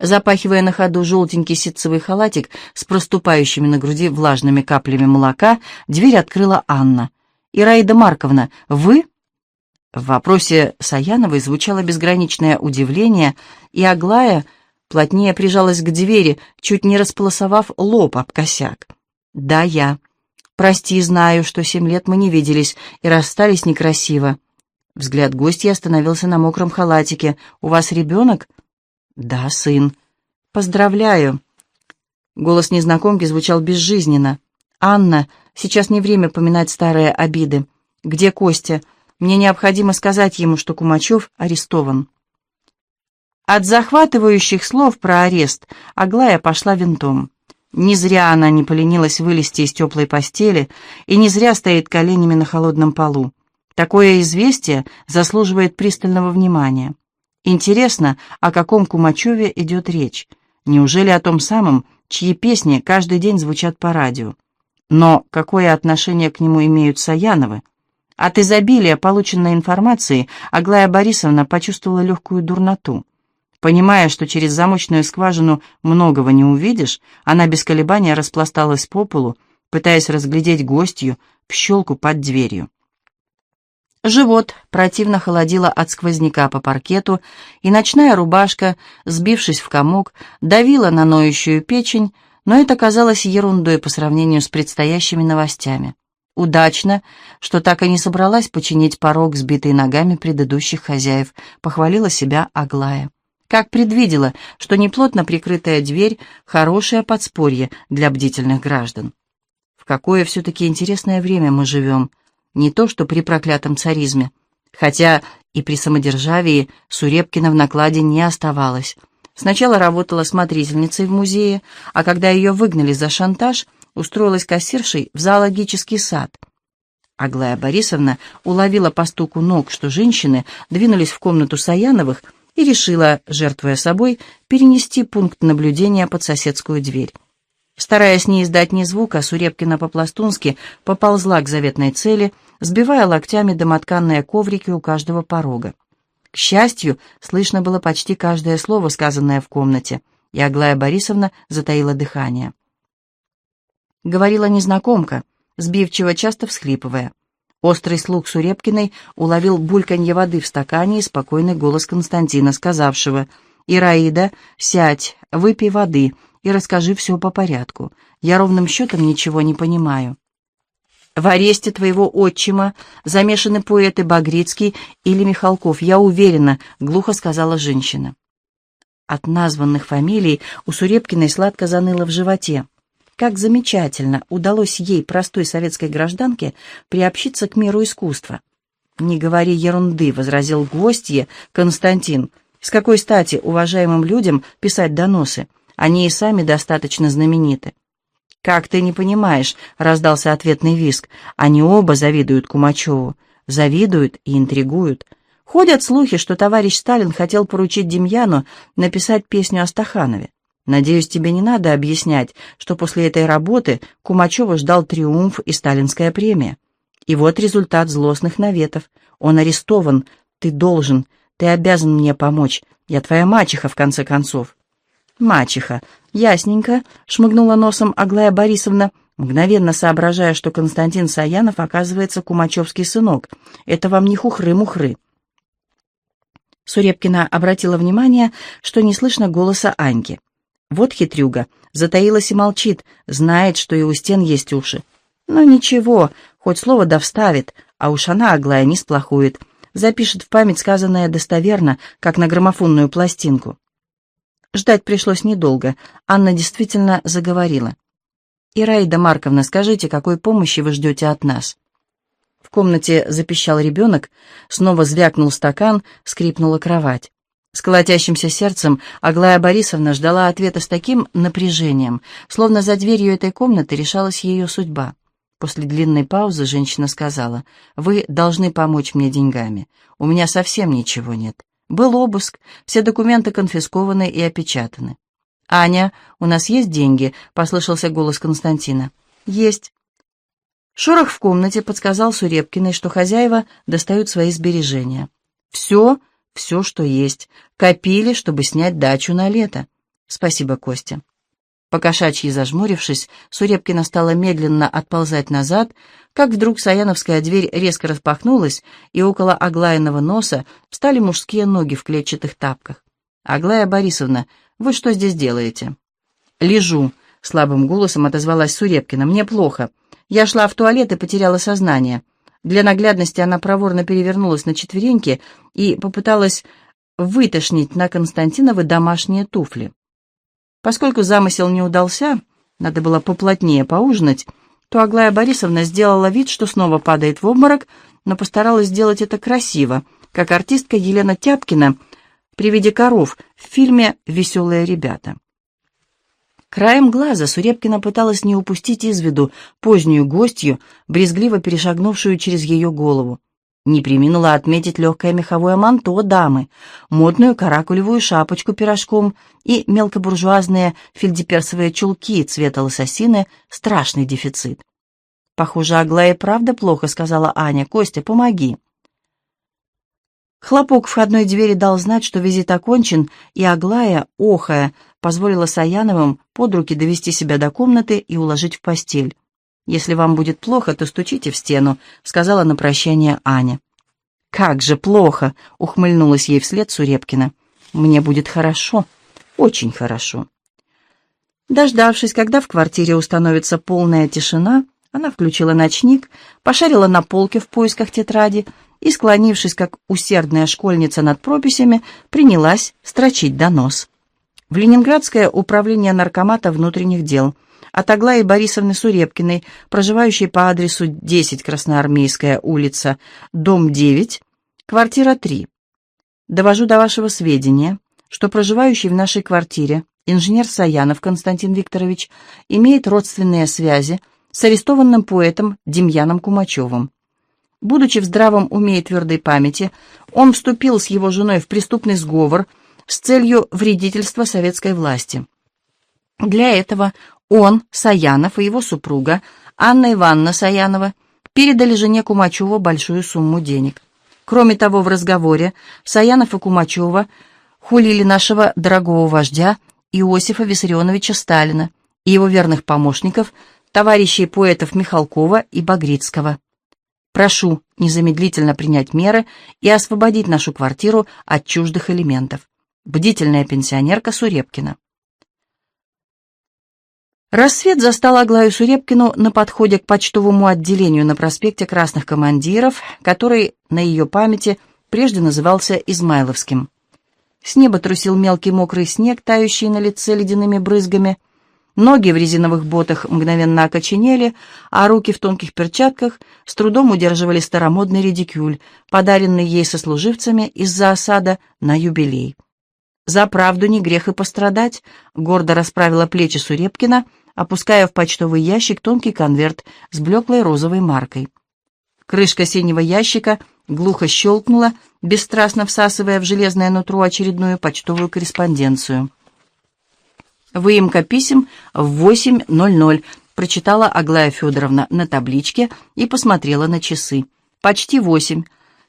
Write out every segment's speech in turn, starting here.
Запахивая на ходу желтенький ситцевый халатик с проступающими на груди влажными каплями молока, дверь открыла Анна. «Ираида Марковна, вы?» В вопросе Саяновой звучало безграничное удивление, и Аглая плотнее прижалась к двери, чуть не располосовав лоб об косяк. «Да, я. Прости, знаю, что семь лет мы не виделись и расстались некрасиво». Взгляд гостя остановился на мокром халатике. «У вас ребенок?» «Да, сын». «Поздравляю». Голос незнакомки звучал безжизненно. «Анна, сейчас не время поминать старые обиды. Где Костя? Мне необходимо сказать ему, что Кумачев арестован». От захватывающих слов про арест Аглая пошла винтом. Не зря она не поленилась вылезти из теплой постели и не зря стоит коленями на холодном полу. Такое известие заслуживает пристального внимания. Интересно, о каком Кумачеве идет речь? Неужели о том самом, чьи песни каждый день звучат по радио? Но какое отношение к нему имеют Саяновы? От изобилия полученной информации Аглая Борисовна почувствовала легкую дурноту. Понимая, что через замочную скважину многого не увидишь, она без колебания распласталась по полу, пытаясь разглядеть гостью в щелку под дверью. Живот противно холодило от сквозняка по паркету, и ночная рубашка, сбившись в комок, давила на ноющую печень, но это казалось ерундой по сравнению с предстоящими новостями. Удачно, что так и не собралась починить порог, сбитый ногами предыдущих хозяев, похвалила себя Аглая. Как предвидела, что неплотно прикрытая дверь — хорошее подспорье для бдительных граждан. В какое все-таки интересное время мы живем — не то что при проклятом царизме. Хотя и при самодержавии Сурепкина в накладе не оставалось. Сначала работала смотрительницей в музее, а когда ее выгнали за шантаж, устроилась кассиршей в зоологический сад. Аглая Борисовна уловила по стуку ног, что женщины двинулись в комнату Саяновых и решила, жертвуя собой, перенести пункт наблюдения под соседскую дверь. Стараясь не издать ни звука, Сурепкина по-пластунски поползла к заветной цели, сбивая локтями домотканные коврики у каждого порога. К счастью, слышно было почти каждое слово, сказанное в комнате, и Аглая Борисовна затаила дыхание. Говорила незнакомка, сбивчиво, часто всхлипывая. Острый слух Сурепкиной уловил бульканье воды в стакане и спокойный голос Константина, сказавшего «Ираида, сядь, выпей воды, и расскажи все по порядку. Я ровным счетом ничего не понимаю». «В аресте твоего отчима замешаны поэты Багрицкий или Михалков, я уверена», — глухо сказала женщина. От названных фамилий у Сурепкиной сладко заныло в животе. Как замечательно удалось ей, простой советской гражданке, приобщиться к миру искусства. «Не говори ерунды», — возразил гостье Константин. «С какой стати уважаемым людям писать доносы? Они и сами достаточно знамениты. «Как ты не понимаешь?» — раздался ответный виск. «Они оба завидуют Кумачеву. Завидуют и интригуют. Ходят слухи, что товарищ Сталин хотел поручить Демьяну написать песню о Стаханове. Надеюсь, тебе не надо объяснять, что после этой работы Кумачева ждал триумф и сталинская премия. И вот результат злостных наветов. Он арестован. Ты должен, ты обязан мне помочь. Я твоя мачеха, в конце концов. «Мачеха. Ясненько», — шмыгнула носом Аглая Борисовна, мгновенно соображая, что Константин Саянов оказывается кумачевский сынок. «Это вам не хухры-мухры». Сурепкина обратила внимание, что не слышно голоса Аньки. Вот хитрюга, затаилась и молчит, знает, что и у стен есть уши. Но ничего, хоть слово да вставит, а уж она, Аглая, не сплохует. Запишет в память сказанное достоверно, как на граммофонную пластинку. Ждать пришлось недолго. Анна действительно заговорила. «Ираида Марковна, скажите, какой помощи вы ждете от нас?» В комнате запищал ребенок, снова звякнул стакан, скрипнула кровать. С колотящимся сердцем Аглая Борисовна ждала ответа с таким напряжением, словно за дверью этой комнаты решалась ее судьба. После длинной паузы женщина сказала, «Вы должны помочь мне деньгами. У меня совсем ничего нет. Был обыск, все документы конфискованы и опечатаны. «Аня, у нас есть деньги?» — послышался голос Константина. «Есть». Шорох в комнате подсказал Сурепкиной, что хозяева достают свои сбережения. «Все, все, что есть. Копили, чтобы снять дачу на лето. Спасибо, Костя. Покошачьи зажмурившись, Сурепкина стала медленно отползать назад, как вдруг Саяновская дверь резко распахнулась, и около Аглаиного носа встали мужские ноги в клетчатых тапках. «Аглая Борисовна, вы что здесь делаете?» «Лежу», — слабым голосом отозвалась Сурепкина. «Мне плохо. Я шла в туалет и потеряла сознание». Для наглядности она проворно перевернулась на четвереньки и попыталась вытошнить на Константиновы домашние туфли. Поскольку замысел не удался, надо было поплотнее поужинать, то Аглая Борисовна сделала вид, что снова падает в обморок, но постаралась сделать это красиво, как артистка Елена Тяпкина при виде коров в фильме «Веселые ребята». Краем глаза Сурепкина пыталась не упустить из виду позднюю гостью, брезгливо перешагнувшую через ее голову. Не приминула отметить легкое меховое манто дамы, модную каракулевую шапочку пирожком и мелкобуржуазные фельдеперсовые чулки цвета лососины — страшный дефицит. «Похоже, Аглая правда плохо», — сказала Аня. «Костя, помоги». Хлопок входной двери дал знать, что визит окончен, и Аглая, охая, позволила Саяновым под руки довести себя до комнаты и уложить в постель. «Если вам будет плохо, то стучите в стену», — сказала на прощание Аня. «Как же плохо!» — ухмыльнулась ей вслед Сурепкина. «Мне будет хорошо, очень хорошо». Дождавшись, когда в квартире установится полная тишина, она включила ночник, пошарила на полке в поисках тетради и, склонившись, как усердная школьница над прописями, принялась строчить донос. В Ленинградское управление наркомата внутренних дел — от Аглаи Борисовны Сурепкиной, проживающей по адресу 10 Красноармейская улица, дом 9, квартира 3. Довожу до вашего сведения, что проживающий в нашей квартире инженер Саянов Константин Викторович имеет родственные связи с арестованным поэтом Демьяном Кумачевым. Будучи в здравом уме и твердой памяти, он вступил с его женой в преступный сговор с целью вредительства советской власти. Для этого он, Саянов и его супруга, Анна Ивановна Саянова, передали жене Кумачева большую сумму денег. Кроме того, в разговоре Саянов и Кумачева хулили нашего дорогого вождя Иосифа Виссарионовича Сталина и его верных помощников, товарищей поэтов Михалкова и Багрицкого. Прошу незамедлительно принять меры и освободить нашу квартиру от чуждых элементов. Бдительная пенсионерка Сурепкина. Рассвет застал Аглаю Сурепкину на подходе к почтовому отделению на проспекте Красных Командиров, который на ее памяти прежде назывался Измайловским. С неба трусил мелкий мокрый снег, тающий на лице ледяными брызгами. Ноги в резиновых ботах мгновенно окоченели, а руки в тонких перчатках с трудом удерживали старомодный редикюль, подаренный ей сослуживцами из-за осада на юбилей. «За правду не грех и пострадать», — гордо расправила плечи Сурепкина — опуская в почтовый ящик тонкий конверт с блеклой розовой маркой. Крышка синего ящика глухо щелкнула, бесстрастно всасывая в железное нутро очередную почтовую корреспонденцию. «Выемка писем в 8.00», — прочитала Аглая Федоровна на табличке и посмотрела на часы. «Почти восемь.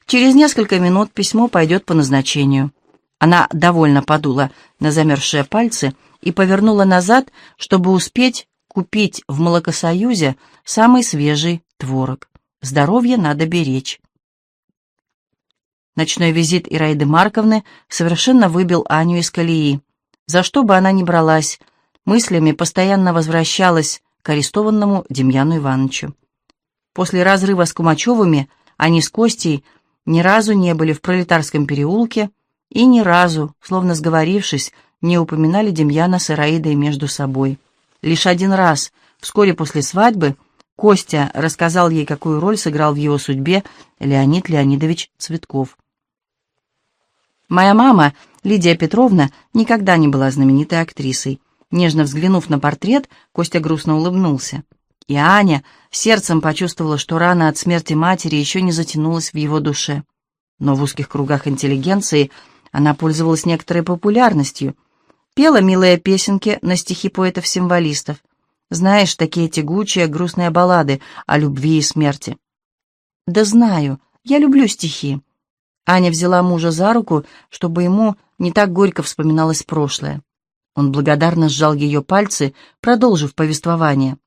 Через несколько минут письмо пойдет по назначению». Она довольно подула на замерзшие пальцы и повернула назад, чтобы успеть купить в молокосоюзе самый свежий творог. Здоровье надо беречь. Ночной визит Ираиды Марковны совершенно выбил Аню из колеи. За что бы она ни бралась, мыслями постоянно возвращалась к арестованному Демьяну Ивановичу. После разрыва с Кумачевыми они с Костей ни разу не были в Пролетарском переулке и ни разу, словно сговорившись, не упоминали Демьяна с Ираидой между собой. Лишь один раз, вскоре после свадьбы, Костя рассказал ей, какую роль сыграл в его судьбе Леонид Леонидович Цветков. «Моя мама, Лидия Петровна, никогда не была знаменитой актрисой». Нежно взглянув на портрет, Костя грустно улыбнулся. И Аня сердцем почувствовала, что рана от смерти матери еще не затянулась в его душе. Но в узких кругах интеллигенции она пользовалась некоторой популярностью, Пела милые песенки на стихи поэтов-символистов. Знаешь, такие тягучие, грустные баллады о любви и смерти. Да знаю, я люблю стихи. Аня взяла мужа за руку, чтобы ему не так горько вспоминалось прошлое. Он благодарно сжал ее пальцы, продолжив повествование.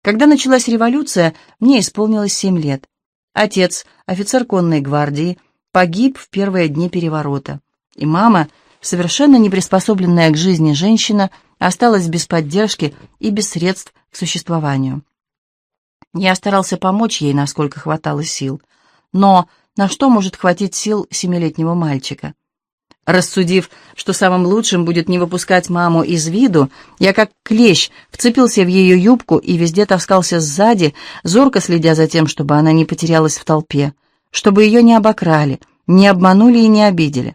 Когда началась революция, мне исполнилось семь лет. Отец, офицер конной гвардии, погиб в первые дни переворота. И мама, совершенно не приспособленная к жизни женщина, осталась без поддержки и без средств к существованию. Я старался помочь ей, насколько хватало сил. Но на что может хватить сил семилетнего мальчика? Рассудив, что самым лучшим будет не выпускать маму из виду, я как клещ вцепился в ее юбку и везде таскался сзади, зорко следя за тем, чтобы она не потерялась в толпе, чтобы ее не обокрали, не обманули и не обидели.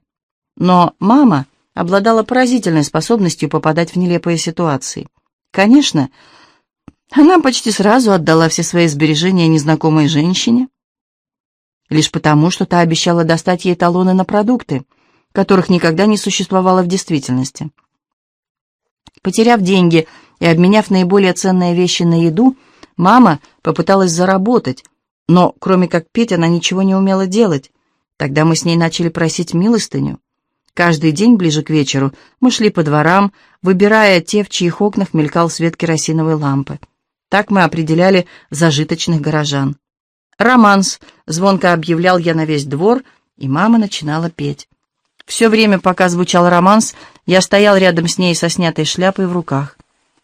Но мама обладала поразительной способностью попадать в нелепые ситуации. Конечно, она почти сразу отдала все свои сбережения незнакомой женщине, лишь потому, что та обещала достать ей талоны на продукты — которых никогда не существовало в действительности. Потеряв деньги и обменяв наиболее ценные вещи на еду, мама попыталась заработать, но кроме как петь она ничего не умела делать. Тогда мы с ней начали просить милостыню. Каждый день ближе к вечеру мы шли по дворам, выбирая те, в чьих окнах мелькал свет керосиновой лампы. Так мы определяли зажиточных горожан. «Романс», — звонко объявлял я на весь двор, и мама начинала петь. Все время, пока звучал романс, я стоял рядом с ней со снятой шляпой в руках.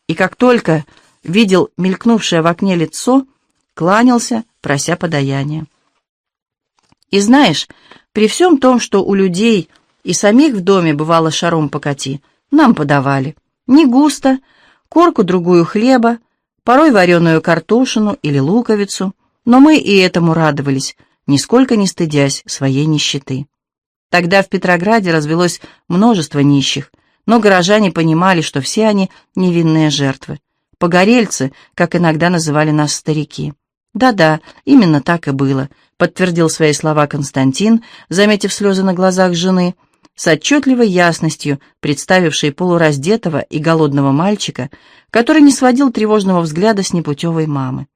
И как только видел мелькнувшее в окне лицо, кланялся, прося подаяния. И знаешь, при всем том, что у людей и самих в доме бывало шаром покати, нам подавали. Не густо, корку другую хлеба, порой вареную картошину или луковицу, но мы и этому радовались, нисколько не стыдясь своей нищеты. Тогда в Петрограде развелось множество нищих, но горожане понимали, что все они невинные жертвы. Погорельцы, как иногда называли нас старики. «Да-да, именно так и было», — подтвердил свои слова Константин, заметив слезы на глазах жены, с отчетливой ясностью представившей полураздетого и голодного мальчика, который не сводил тревожного взгляда с непутевой мамы.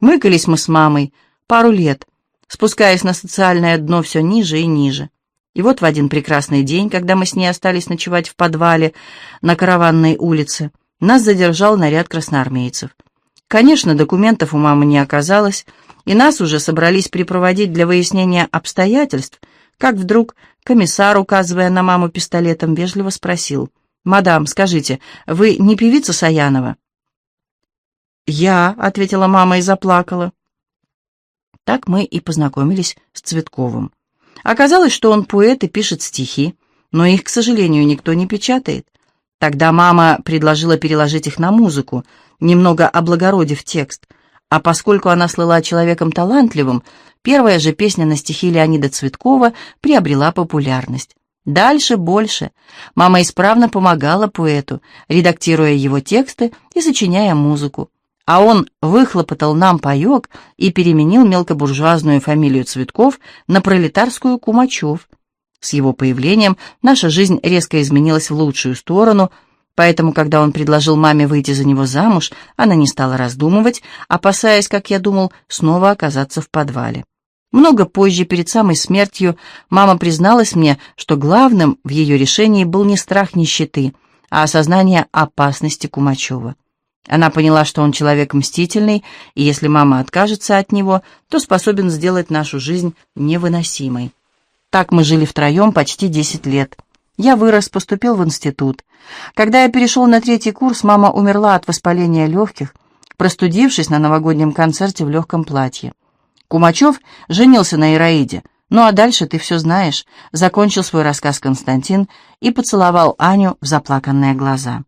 Мыкались мы с мамой пару лет, спускаясь на социальное дно все ниже и ниже. И вот в один прекрасный день, когда мы с ней остались ночевать в подвале на Караванной улице, нас задержал наряд красноармейцев. Конечно, документов у мамы не оказалось, и нас уже собрались припроводить для выяснения обстоятельств, как вдруг комиссар, указывая на маму пистолетом, вежливо спросил, «Мадам, скажите, вы не певица Саянова?» «Я», — ответила мама и заплакала. Так мы и познакомились с Цветковым. Оказалось, что он поэт и пишет стихи, но их, к сожалению, никто не печатает. Тогда мама предложила переложить их на музыку, немного облагородив текст, а поскольку она слыла человеком талантливым, первая же песня на стихи Леонида Цветкова приобрела популярность. Дальше больше. Мама исправно помогала поэту, редактируя его тексты и сочиняя музыку а он выхлопотал нам паек и переменил мелкобуржуазную фамилию Цветков на пролетарскую Кумачев. С его появлением наша жизнь резко изменилась в лучшую сторону, поэтому, когда он предложил маме выйти за него замуж, она не стала раздумывать, опасаясь, как я думал, снова оказаться в подвале. Много позже, перед самой смертью, мама призналась мне, что главным в ее решении был не страх нищеты, а осознание опасности Кумачева. Она поняла, что он человек мстительный, и если мама откажется от него, то способен сделать нашу жизнь невыносимой. Так мы жили втроем почти десять лет. Я вырос, поступил в институт. Когда я перешел на третий курс, мама умерла от воспаления легких, простудившись на новогоднем концерте в легком платье. Кумачев женился на Ираиде. Ну а дальше ты все знаешь, закончил свой рассказ Константин и поцеловал Аню в заплаканные глаза.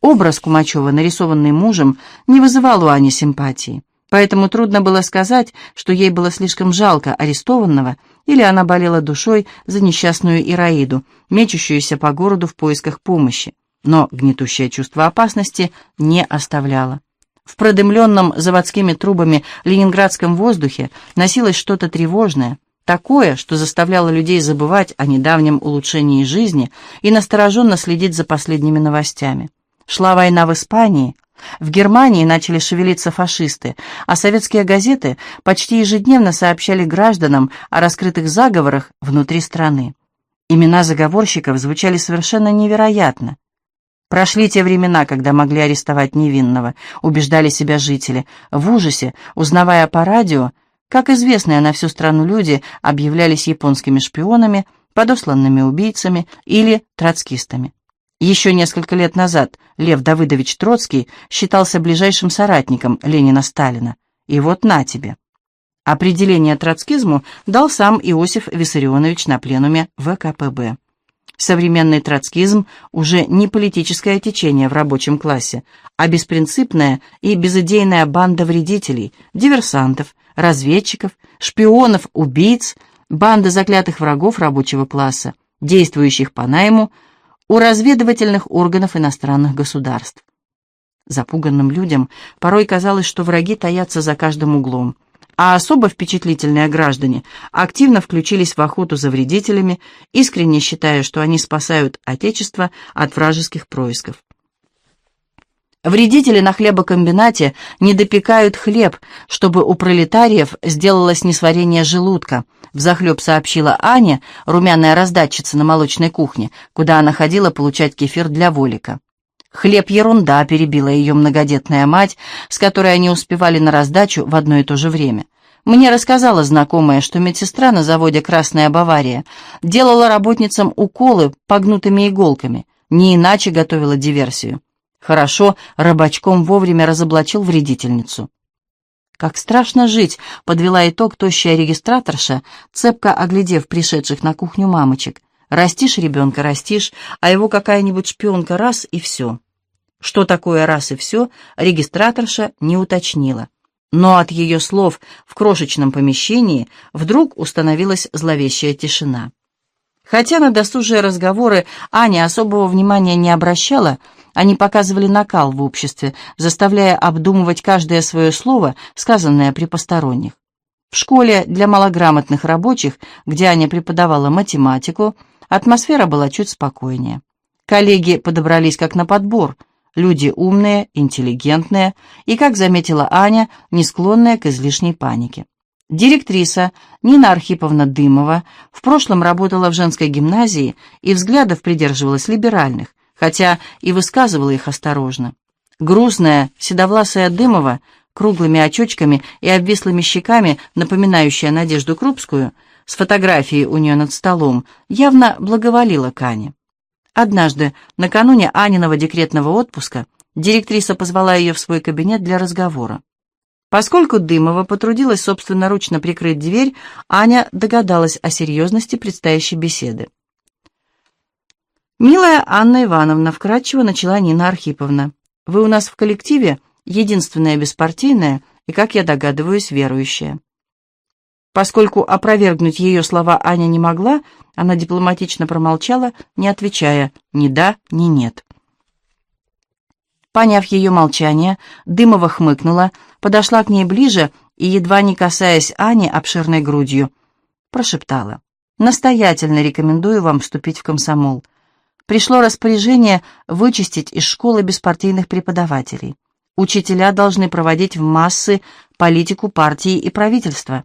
Образ Кумачева, нарисованный мужем, не вызывал у Ани симпатии, поэтому трудно было сказать, что ей было слишком жалко арестованного, или она болела душой за несчастную Ираиду, мечущуюся по городу в поисках помощи, но гнетущее чувство опасности не оставляло. В продымленном заводскими трубами ленинградском воздухе носилось что-то тревожное, такое, что заставляло людей забывать о недавнем улучшении жизни и настороженно следить за последними новостями. Шла война в Испании, в Германии начали шевелиться фашисты, а советские газеты почти ежедневно сообщали гражданам о раскрытых заговорах внутри страны. Имена заговорщиков звучали совершенно невероятно. Прошли те времена, когда могли арестовать невинного, убеждали себя жители. В ужасе, узнавая по радио, как известные на всю страну люди объявлялись японскими шпионами, подосланными убийцами или троцкистами. Еще несколько лет назад Лев Давыдович Троцкий считался ближайшим соратником Ленина-Сталина. И вот на тебе. Определение троцкизму дал сам Иосиф Виссарионович на пленуме ВКПБ. Современный троцкизм уже не политическое течение в рабочем классе, а беспринципная и безыдейная банда вредителей, диверсантов, разведчиков, шпионов, убийц, банда заклятых врагов рабочего класса, действующих по найму у разведывательных органов иностранных государств. Запуганным людям порой казалось, что враги таятся за каждым углом – а особо впечатлительные граждане активно включились в охоту за вредителями, искренне считая, что они спасают Отечество от вражеских происков. Вредители на хлебокомбинате не допекают хлеб, чтобы у пролетариев сделалось несварение желудка, взахлеб сообщила Аня, румяная раздатчица на молочной кухне, куда она ходила получать кефир для Волика. «Хлеб — ерунда», — перебила ее многодетная мать, с которой они успевали на раздачу в одно и то же время. Мне рассказала знакомая, что медсестра на заводе «Красная Бавария» делала работницам уколы погнутыми иголками, не иначе готовила диверсию. Хорошо, рыбачком вовремя разоблачил вредительницу. «Как страшно жить», — подвела итог тощая регистраторша, цепко оглядев пришедших на кухню мамочек. Растишь ребенка, растишь, а его какая-нибудь шпионка раз и все. Что такое раз и все, регистраторша не уточнила. Но от ее слов в крошечном помещении вдруг установилась зловещая тишина. Хотя на досужие разговоры Аня особого внимания не обращала, они показывали накал в обществе, заставляя обдумывать каждое свое слово, сказанное при посторонних. В школе для малограмотных рабочих, где Аня преподавала математику, Атмосфера была чуть спокойнее. Коллеги подобрались как на подбор. Люди умные, интеллигентные и, как заметила Аня, не склонные к излишней панике. Директриса Нина Архиповна Дымова в прошлом работала в женской гимназии и взглядов придерживалась либеральных, хотя и высказывала их осторожно. Грустная, седовласая Дымова, круглыми очочками и обвислыми щеками, напоминающая Надежду Крупскую, с фотографией у нее над столом, явно благоволила к Ане. Однажды, накануне Аниного декретного отпуска, директриса позвала ее в свой кабинет для разговора. Поскольку Дымова потрудилась собственноручно прикрыть дверь, Аня догадалась о серьезности предстоящей беседы. «Милая Анна Ивановна», — вкратчиво начала Нина Архиповна, — «вы у нас в коллективе единственная беспартийная и, как я догадываюсь, верующая. Поскольку опровергнуть ее слова Аня не могла, она дипломатично промолчала, не отвечая ни да, ни нет. Поняв ее молчание, Дымова хмыкнула, подошла к ней ближе и, едва не касаясь Ани обширной грудью, прошептала. «Настоятельно рекомендую вам вступить в комсомол. Пришло распоряжение вычистить из школы беспартийных преподавателей. Учителя должны проводить в массы политику партии и правительства.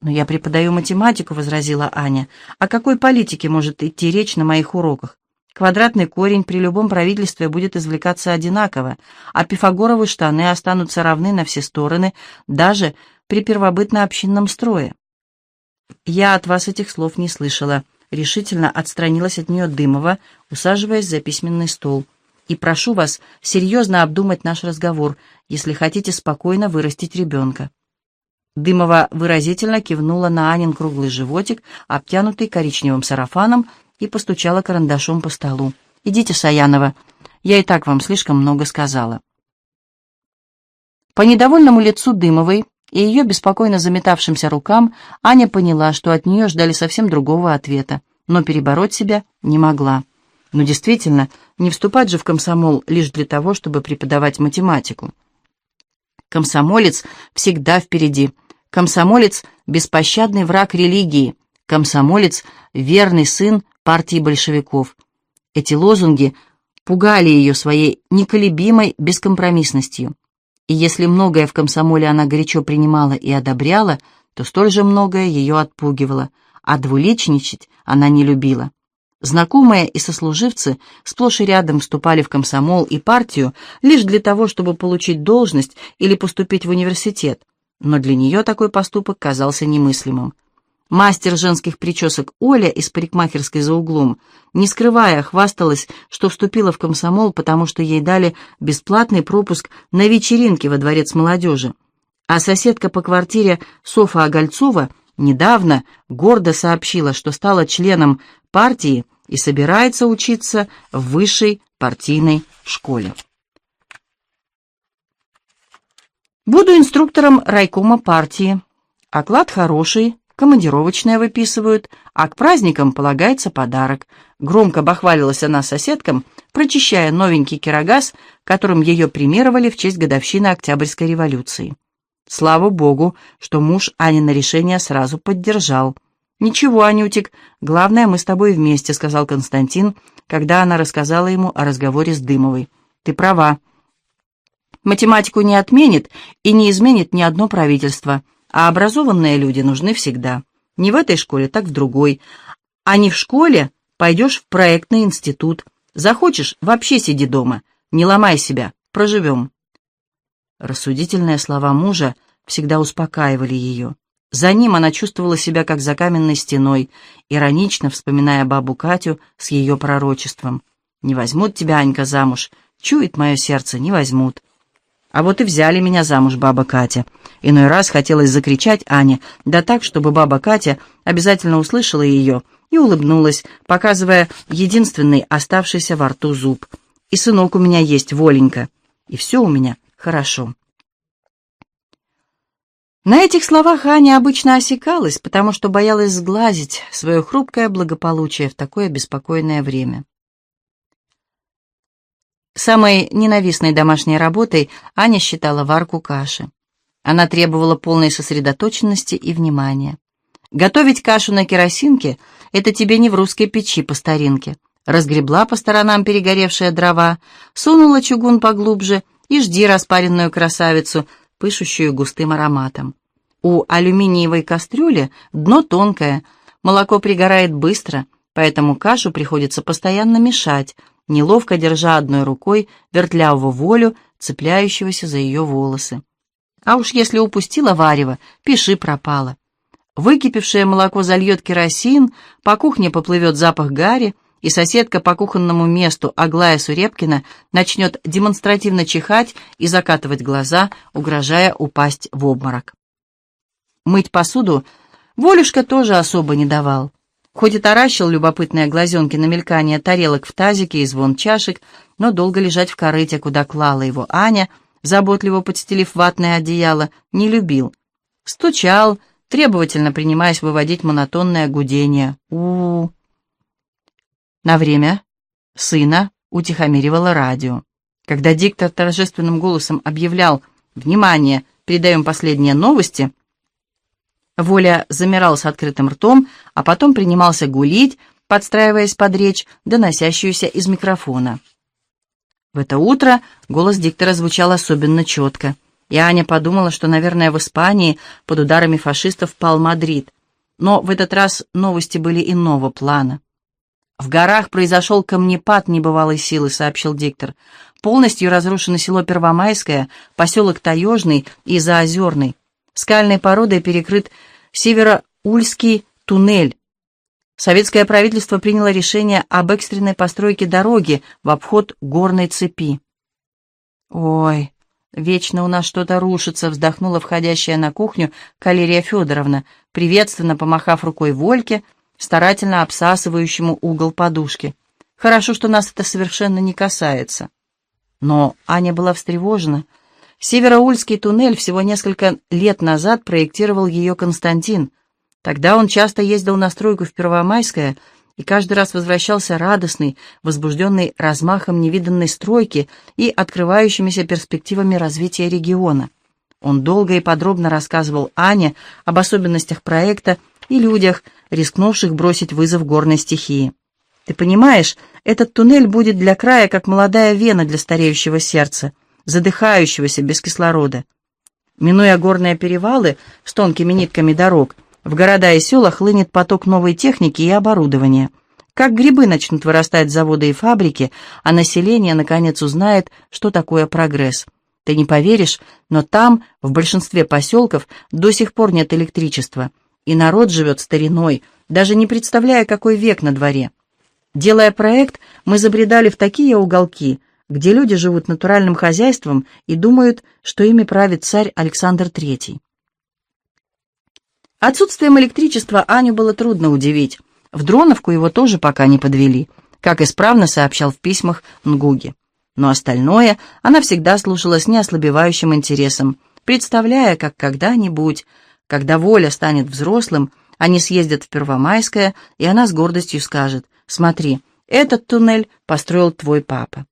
«Но я преподаю математику», — возразила Аня. «О какой политике может идти речь на моих уроках? Квадратный корень при любом правительстве будет извлекаться одинаково, а пифагоровы штаны останутся равны на все стороны, даже при первобытно-общинном строе». «Я от вас этих слов не слышала», — решительно отстранилась от нее Дымова, усаживаясь за письменный стол. «И прошу вас серьезно обдумать наш разговор, если хотите спокойно вырастить ребенка». Дымова выразительно кивнула на Анин круглый животик, обтянутый коричневым сарафаном, и постучала карандашом по столу. «Идите, Саянова, я и так вам слишком много сказала». По недовольному лицу Дымовой и ее беспокойно заметавшимся рукам Аня поняла, что от нее ждали совсем другого ответа, но перебороть себя не могла. Но действительно, не вступать же в комсомол лишь для того, чтобы преподавать математику. Комсомолец всегда впереди, Комсомолец — беспощадный враг религии. Комсомолец — верный сын партии большевиков. Эти лозунги пугали ее своей неколебимой бескомпромиссностью. И если многое в комсомоле она горячо принимала и одобряла, то столь же многое ее отпугивало, а двуличничать она не любила. Знакомые и сослуживцы сплошь и рядом вступали в комсомол и партию лишь для того, чтобы получить должность или поступить в университет, но для нее такой поступок казался немыслимым. Мастер женских причесок Оля из парикмахерской за углом, не скрывая, хвасталась, что вступила в комсомол, потому что ей дали бесплатный пропуск на вечеринки во дворец молодежи. А соседка по квартире Софа Огольцова недавно гордо сообщила, что стала членом партии и собирается учиться в высшей партийной школе. Буду инструктором райкома партии. Оклад хороший, командировочное выписывают, а к праздникам полагается подарок. Громко бахвалилась она соседкам, прочищая новенький кирогаз, которым ее премировали в честь годовщины Октябрьской революции. Слава богу, что муж Анина решение сразу поддержал – «Ничего, Анютик, главное, мы с тобой вместе», — сказал Константин, когда она рассказала ему о разговоре с Дымовой. «Ты права. Математику не отменит и не изменит ни одно правительство, а образованные люди нужны всегда. Не в этой школе, так в другой. А не в школе пойдешь в проектный институт. Захочешь, вообще сиди дома. Не ломай себя. Проживем». Рассудительные слова мужа всегда успокаивали ее. За ним она чувствовала себя как за каменной стеной, иронично вспоминая бабу Катю с ее пророчеством. «Не возьмут тебя, Анька, замуж. Чует мое сердце, не возьмут». А вот и взяли меня замуж, баба Катя. Иной раз хотелось закричать Ане, да так, чтобы баба Катя обязательно услышала ее и улыбнулась, показывая единственный оставшийся во рту зуб. «И сынок у меня есть, Воленька. И все у меня хорошо». На этих словах Аня обычно осекалась, потому что боялась сглазить свое хрупкое благополучие в такое беспокойное время. Самой ненавистной домашней работой Аня считала варку каши. Она требовала полной сосредоточенности и внимания. Готовить кашу на керосинке — это тебе не в русской печи по старинке. Разгребла по сторонам перегоревшие дрова, сунула чугун поглубже и жди распаренную красавицу — пышущую густым ароматом. У алюминиевой кастрюли дно тонкое, молоко пригорает быстро, поэтому кашу приходится постоянно мешать, неловко держа одной рукой вертлявого волю, цепляющегося за ее волосы. А уж если упустила варево, пиши пропало. Выкипевшее молоко зальет керосин, по кухне поплывет запах гари, и соседка по кухонному месту Аглая Сурепкина начнет демонстративно чихать и закатывать глаза, угрожая упасть в обморок. Мыть посуду Волюшка тоже особо не давал. Хоть и таращил любопытные глазенки на мелькание тарелок в тазике и звон чашек, но долго лежать в корыте, куда клала его Аня, заботливо подстелив ватное одеяло, не любил. Стучал, требовательно принимаясь выводить монотонное гудение. у у, -у. На время сына утихомиривало радио. Когда диктор торжественным голосом объявлял «Внимание! Передаем последние новости!», Воля замирал с открытым ртом, а потом принимался гулить, подстраиваясь под речь, доносящуюся из микрофона. В это утро голос диктора звучал особенно четко, и Аня подумала, что, наверное, в Испании под ударами фашистов пал Мадрид. Но в этот раз новости были иного плана. «В горах произошел камнепад небывалой силы», — сообщил диктор. «Полностью разрушено село Первомайское, поселок Таежный и Заозерный. Скальной породой перекрыт Североульский туннель. Советское правительство приняло решение об экстренной постройке дороги в обход горной цепи. «Ой, вечно у нас что-то рушится», — вздохнула входящая на кухню Калерия Федоровна, приветственно помахав рукой Вольке — старательно обсасывающему угол подушки. Хорошо, что нас это совершенно не касается. Но Аня была встревожена. Североульский туннель всего несколько лет назад проектировал ее Константин. Тогда он часто ездил на стройку в Первомайское и каждый раз возвращался радостный, возбужденный размахом невиданной стройки и открывающимися перспективами развития региона. Он долго и подробно рассказывал Ане об особенностях проекта и людях, рискнувших бросить вызов горной стихии. Ты понимаешь, этот туннель будет для края как молодая вена для стареющего сердца, задыхающегося без кислорода. Минуя горные перевалы с тонкими нитками дорог, в города и села хлынет поток новой техники и оборудования. Как грибы начнут вырастать заводы и фабрики, а население, наконец, узнает, что такое прогресс. Ты не поверишь, но там, в большинстве поселков, до сих пор нет электричества, и народ живет стариной, даже не представляя, какой век на дворе. Делая проект, мы забредали в такие уголки, где люди живут натуральным хозяйством и думают, что ими правит царь Александр III. Отсутствием электричества Аню было трудно удивить. В Дроновку его тоже пока не подвели, как исправно сообщал в письмах Нгуги. Но остальное она всегда слушала с неослабевающим интересом, представляя, как когда-нибудь, когда Воля станет взрослым, они съездят в Первомайское, и она с гордостью скажет, «Смотри, этот туннель построил твой папа».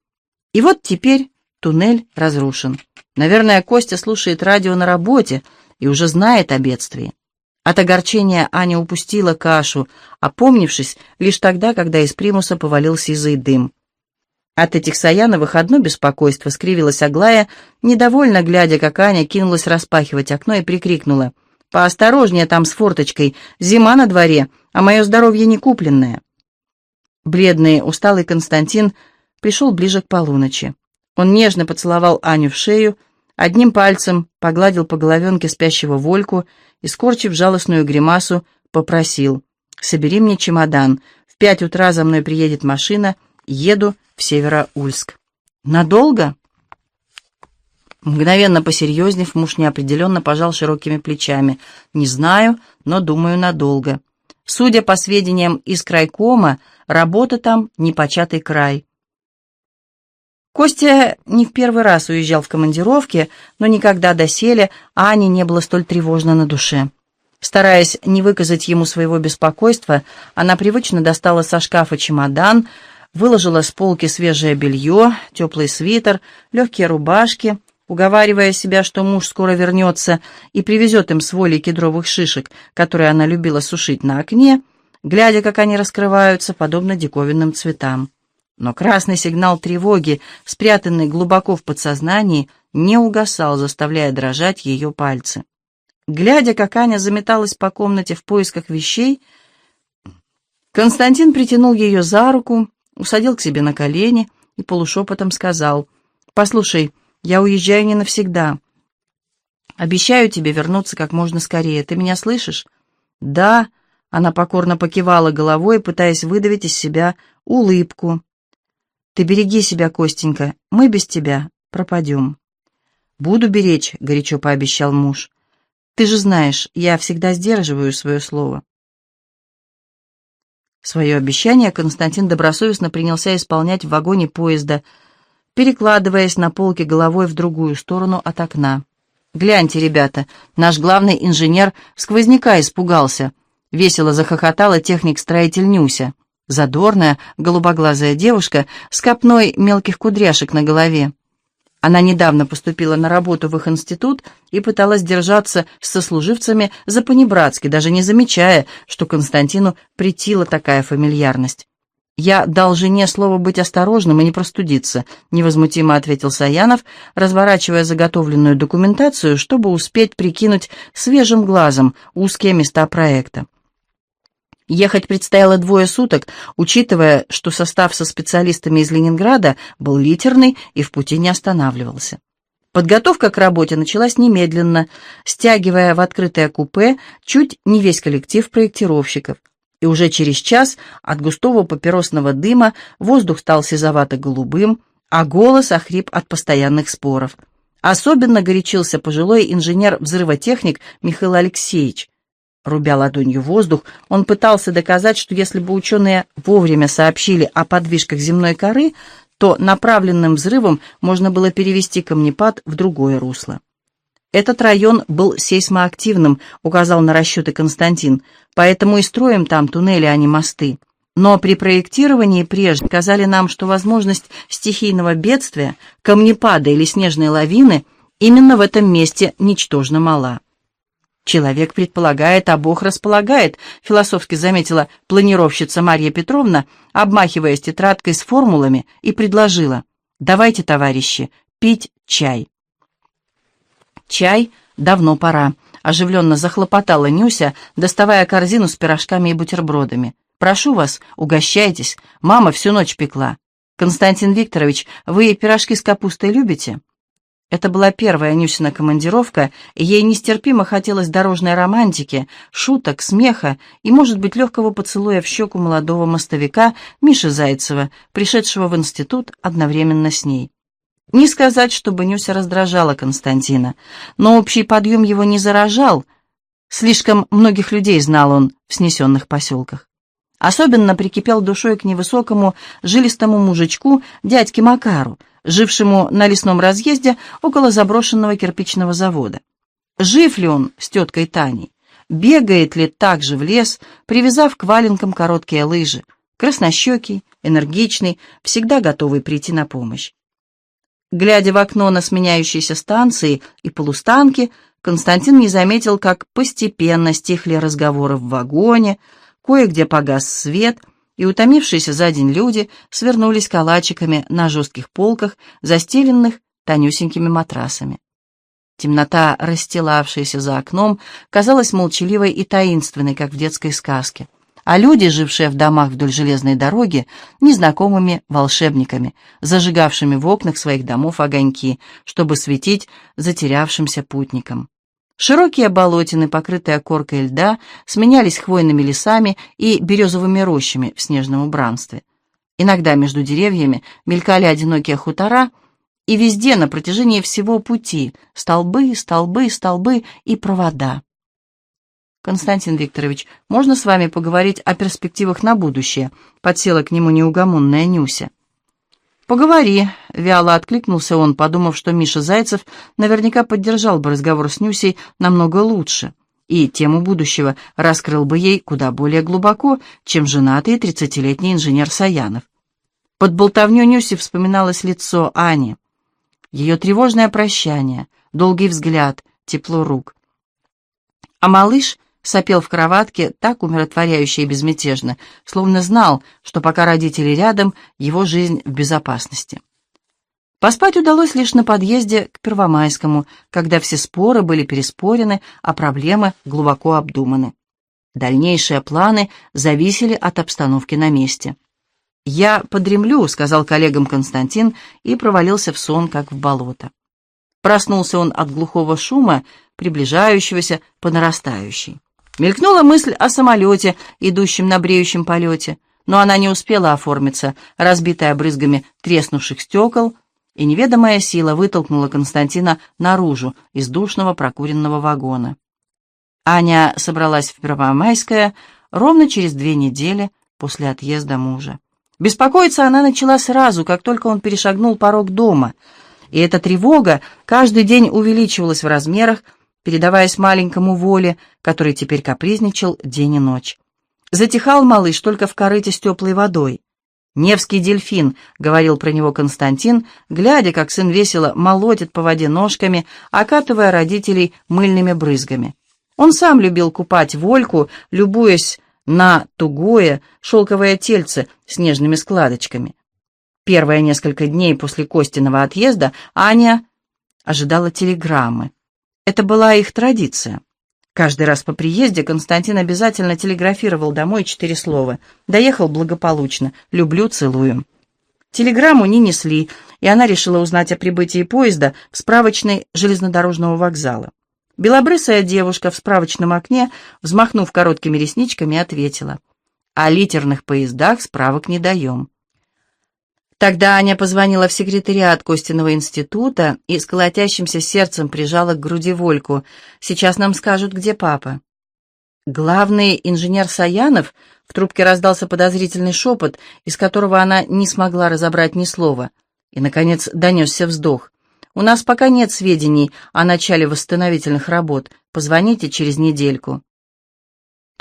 И вот теперь туннель разрушен. Наверное, Костя слушает радио на работе и уже знает о бедствии. От огорчения Аня упустила кашу, опомнившись лишь тогда, когда из примуса повалил сизый дым. От этих Саяновых одно беспокойство скривилась Аглая, недовольно глядя, как Аня кинулась распахивать окно и прикрикнула. «Поосторожнее там с форточкой, зима на дворе, а мое здоровье не купленное». Бледный, усталый Константин пришел ближе к полуночи. Он нежно поцеловал Аню в шею, одним пальцем погладил по головенке спящего Вольку и, скорчив жалостную гримасу, попросил «Собери мне чемодан, в пять утра за мной приедет машина, еду в Североульск». «Надолго?» Мгновенно посерьезнев, муж неопределенно пожал широкими плечами. «Не знаю, но думаю, надолго. Судя по сведениям из крайкома, работа там непочатый край. Костя не в первый раз уезжал в командировке, но никогда доселе Ане не было столь тревожно на душе. Стараясь не выказать ему своего беспокойства, она привычно достала со шкафа чемодан, выложила с полки свежее белье, теплый свитер, легкие рубашки, уговаривая себя, что муж скоро вернется и привезет им с волей кедровых шишек, которые она любила сушить на окне, глядя, как они раскрываются, подобно диковинным цветам. Но красный сигнал тревоги, спрятанный глубоко в подсознании, не угасал, заставляя дрожать ее пальцы. Глядя, как Аня заметалась по комнате в поисках вещей, Константин притянул ее за руку, усадил к себе на колени и полушепотом сказал, «Послушай, я уезжаю не навсегда. Обещаю тебе вернуться как можно скорее. Ты меня слышишь?» «Да», — она покорно покивала головой, пытаясь выдавить из себя улыбку. Ты береги себя, Костенька, мы без тебя пропадем. Буду беречь, горячо пообещал муж. Ты же знаешь, я всегда сдерживаю свое слово. Свое обещание Константин добросовестно принялся исполнять в вагоне поезда, перекладываясь на полке головой в другую сторону от окна. «Гляньте, ребята, наш главный инженер сквозняка испугался», — весело захохотала техник-строитель Нюся задорная, голубоглазая девушка с копной мелких кудряшек на голове. Она недавно поступила на работу в их институт и пыталась держаться с сослуживцами за-понебратски, даже не замечая, что Константину притила такая фамильярность. «Я дал жене слово быть осторожным и не простудиться», — невозмутимо ответил Саянов, разворачивая заготовленную документацию, чтобы успеть прикинуть свежим глазом узкие места проекта. Ехать предстояло двое суток, учитывая, что состав со специалистами из Ленинграда был литерный и в пути не останавливался. Подготовка к работе началась немедленно, стягивая в открытое купе чуть не весь коллектив проектировщиков. И уже через час от густого папиросного дыма воздух стал сизовато-голубым, а голос охрип от постоянных споров. Особенно горячился пожилой инженер-взрывотехник Михаил Алексеевич, Рубя ладонью воздух, он пытался доказать, что если бы ученые вовремя сообщили о подвижках земной коры, то направленным взрывом можно было перевести камнепад в другое русло. «Этот район был сейсмоактивным», — указал на расчеты Константин, «поэтому и строим там туннели, а не мосты. Но при проектировании прежде сказали нам, что возможность стихийного бедствия, камнепада или снежной лавины именно в этом месте ничтожно мала». «Человек предполагает, а Бог располагает», — философски заметила планировщица Марья Петровна, обмахиваясь тетрадкой с формулами, и предложила. «Давайте, товарищи, пить чай». «Чай давно пора», — оживленно захлопотала Нюся, доставая корзину с пирожками и бутербродами. Прошу вас, угощайтесь. Мама всю ночь пекла. Константин Викторович, вы пирожки с капустой любите?» Это была первая Нюсина командировка, и ей нестерпимо хотелось дорожной романтики, шуток, смеха и, может быть, легкого поцелуя в щеку молодого мостовика Миши Зайцева, пришедшего в институт одновременно с ней. Не сказать, чтобы Нюся раздражала Константина, но общий подъем его не заражал. Слишком многих людей знал он в снесенных поселках. Особенно прикипел душой к невысокому, жилистому мужичку, дядьке Макару, жившему на лесном разъезде около заброшенного кирпичного завода. Жив ли он с теткой Таней? Бегает ли так же в лес, привязав к валенкам короткие лыжи? Краснощекий, энергичный, всегда готовый прийти на помощь. Глядя в окно на сменяющиеся станции и полустанки, Константин не заметил, как постепенно стихли разговоры в вагоне, кое-где погас свет, и утомившиеся за день люди свернулись калачиками на жестких полках, застеленных тонюсенькими матрасами. Темнота, расстилавшаяся за окном, казалась молчаливой и таинственной, как в детской сказке а люди, жившие в домах вдоль железной дороги, незнакомыми волшебниками, зажигавшими в окнах своих домов огоньки, чтобы светить затерявшимся путникам. Широкие болотины, покрытые коркой льда, сменялись хвойными лесами и березовыми рощами в снежном убранстве. Иногда между деревьями мелькали одинокие хутора, и везде на протяжении всего пути столбы, столбы, столбы и провода. «Константин Викторович, можно с вами поговорить о перспективах на будущее?» Подсела к нему неугомонная Нюся. «Поговори», — вяло откликнулся он, подумав, что Миша Зайцев наверняка поддержал бы разговор с Нюсей намного лучше и тему будущего раскрыл бы ей куда более глубоко, чем женатый тридцатилетний инженер Саянов. Под болтовню Нюси вспоминалось лицо Ани. Ее тревожное прощание, долгий взгляд, тепло рук. А малыш сопел в кроватке так умиротворяюще и безмятежно, словно знал, что пока родители рядом, его жизнь в безопасности. Поспать удалось лишь на подъезде к Первомайскому, когда все споры были переспорены, а проблемы глубоко обдуманы. Дальнейшие планы зависели от обстановки на месте. «Я подремлю», — сказал коллегам Константин и провалился в сон, как в болото. Проснулся он от глухого шума, приближающегося по нарастающей. Мелькнула мысль о самолете, идущем на бреющем полете, но она не успела оформиться, разбитая брызгами треснувших стекол, и неведомая сила вытолкнула Константина наружу из душного прокуренного вагона. Аня собралась в Первомайское ровно через две недели после отъезда мужа. Беспокоиться она начала сразу, как только он перешагнул порог дома, и эта тревога каждый день увеличивалась в размерах, передаваясь маленькому воле, который теперь капризничал день и ночь. Затихал малыш только в корыте с теплой водой. «Невский дельфин», — говорил про него Константин, глядя, как сын весело молотит по воде ножками, окатывая родителей мыльными брызгами. Он сам любил купать Вольку, любуясь на тугое шелковое тельце с нежными складочками. Первые несколько дней после Костиного отъезда Аня ожидала телеграммы. Это была их традиция. Каждый раз по приезде Константин обязательно телеграфировал домой четыре слова. «Доехал благополучно. Люблю, целую». Телеграмму не несли, и она решила узнать о прибытии поезда в справочной железнодорожного вокзала. Белобрысая девушка в справочном окне, взмахнув короткими ресничками, ответила. «О литерных поездах справок не даем». Тогда Аня позвонила в секретариат Костиного института и с колотящимся сердцем прижала к груди Вольку. «Сейчас нам скажут, где папа». Главный инженер Саянов в трубке раздался подозрительный шепот, из которого она не смогла разобрать ни слова. И, наконец, донесся вздох. «У нас пока нет сведений о начале восстановительных работ. Позвоните через недельку».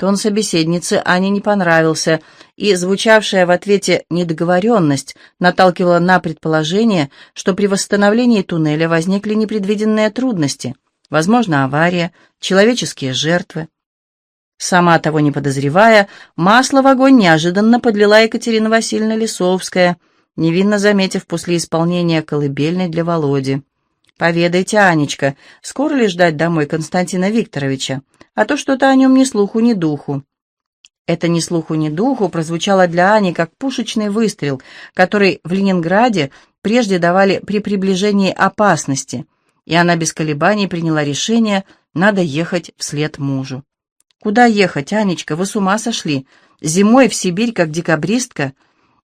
Тон собеседницы Ане не понравился, и звучавшая в ответе недоговоренность наталкивала на предположение, что при восстановлении туннеля возникли непредвиденные трудности, возможно, авария, человеческие жертвы. Сама того не подозревая, масло в огонь неожиданно подлила Екатерина Васильевна Лисовская, невинно заметив после исполнения колыбельной для Володи. «Поведайте, Анечка, скоро ли ждать домой Константина Викторовича? А то что-то о нем ни слуху, ни духу». Это ни слуху, ни духу прозвучало для Ани как пушечный выстрел, который в Ленинграде прежде давали при приближении опасности, и она без колебаний приняла решение, надо ехать вслед мужу. «Куда ехать, Анечка? Вы с ума сошли? Зимой в Сибирь, как декабристка?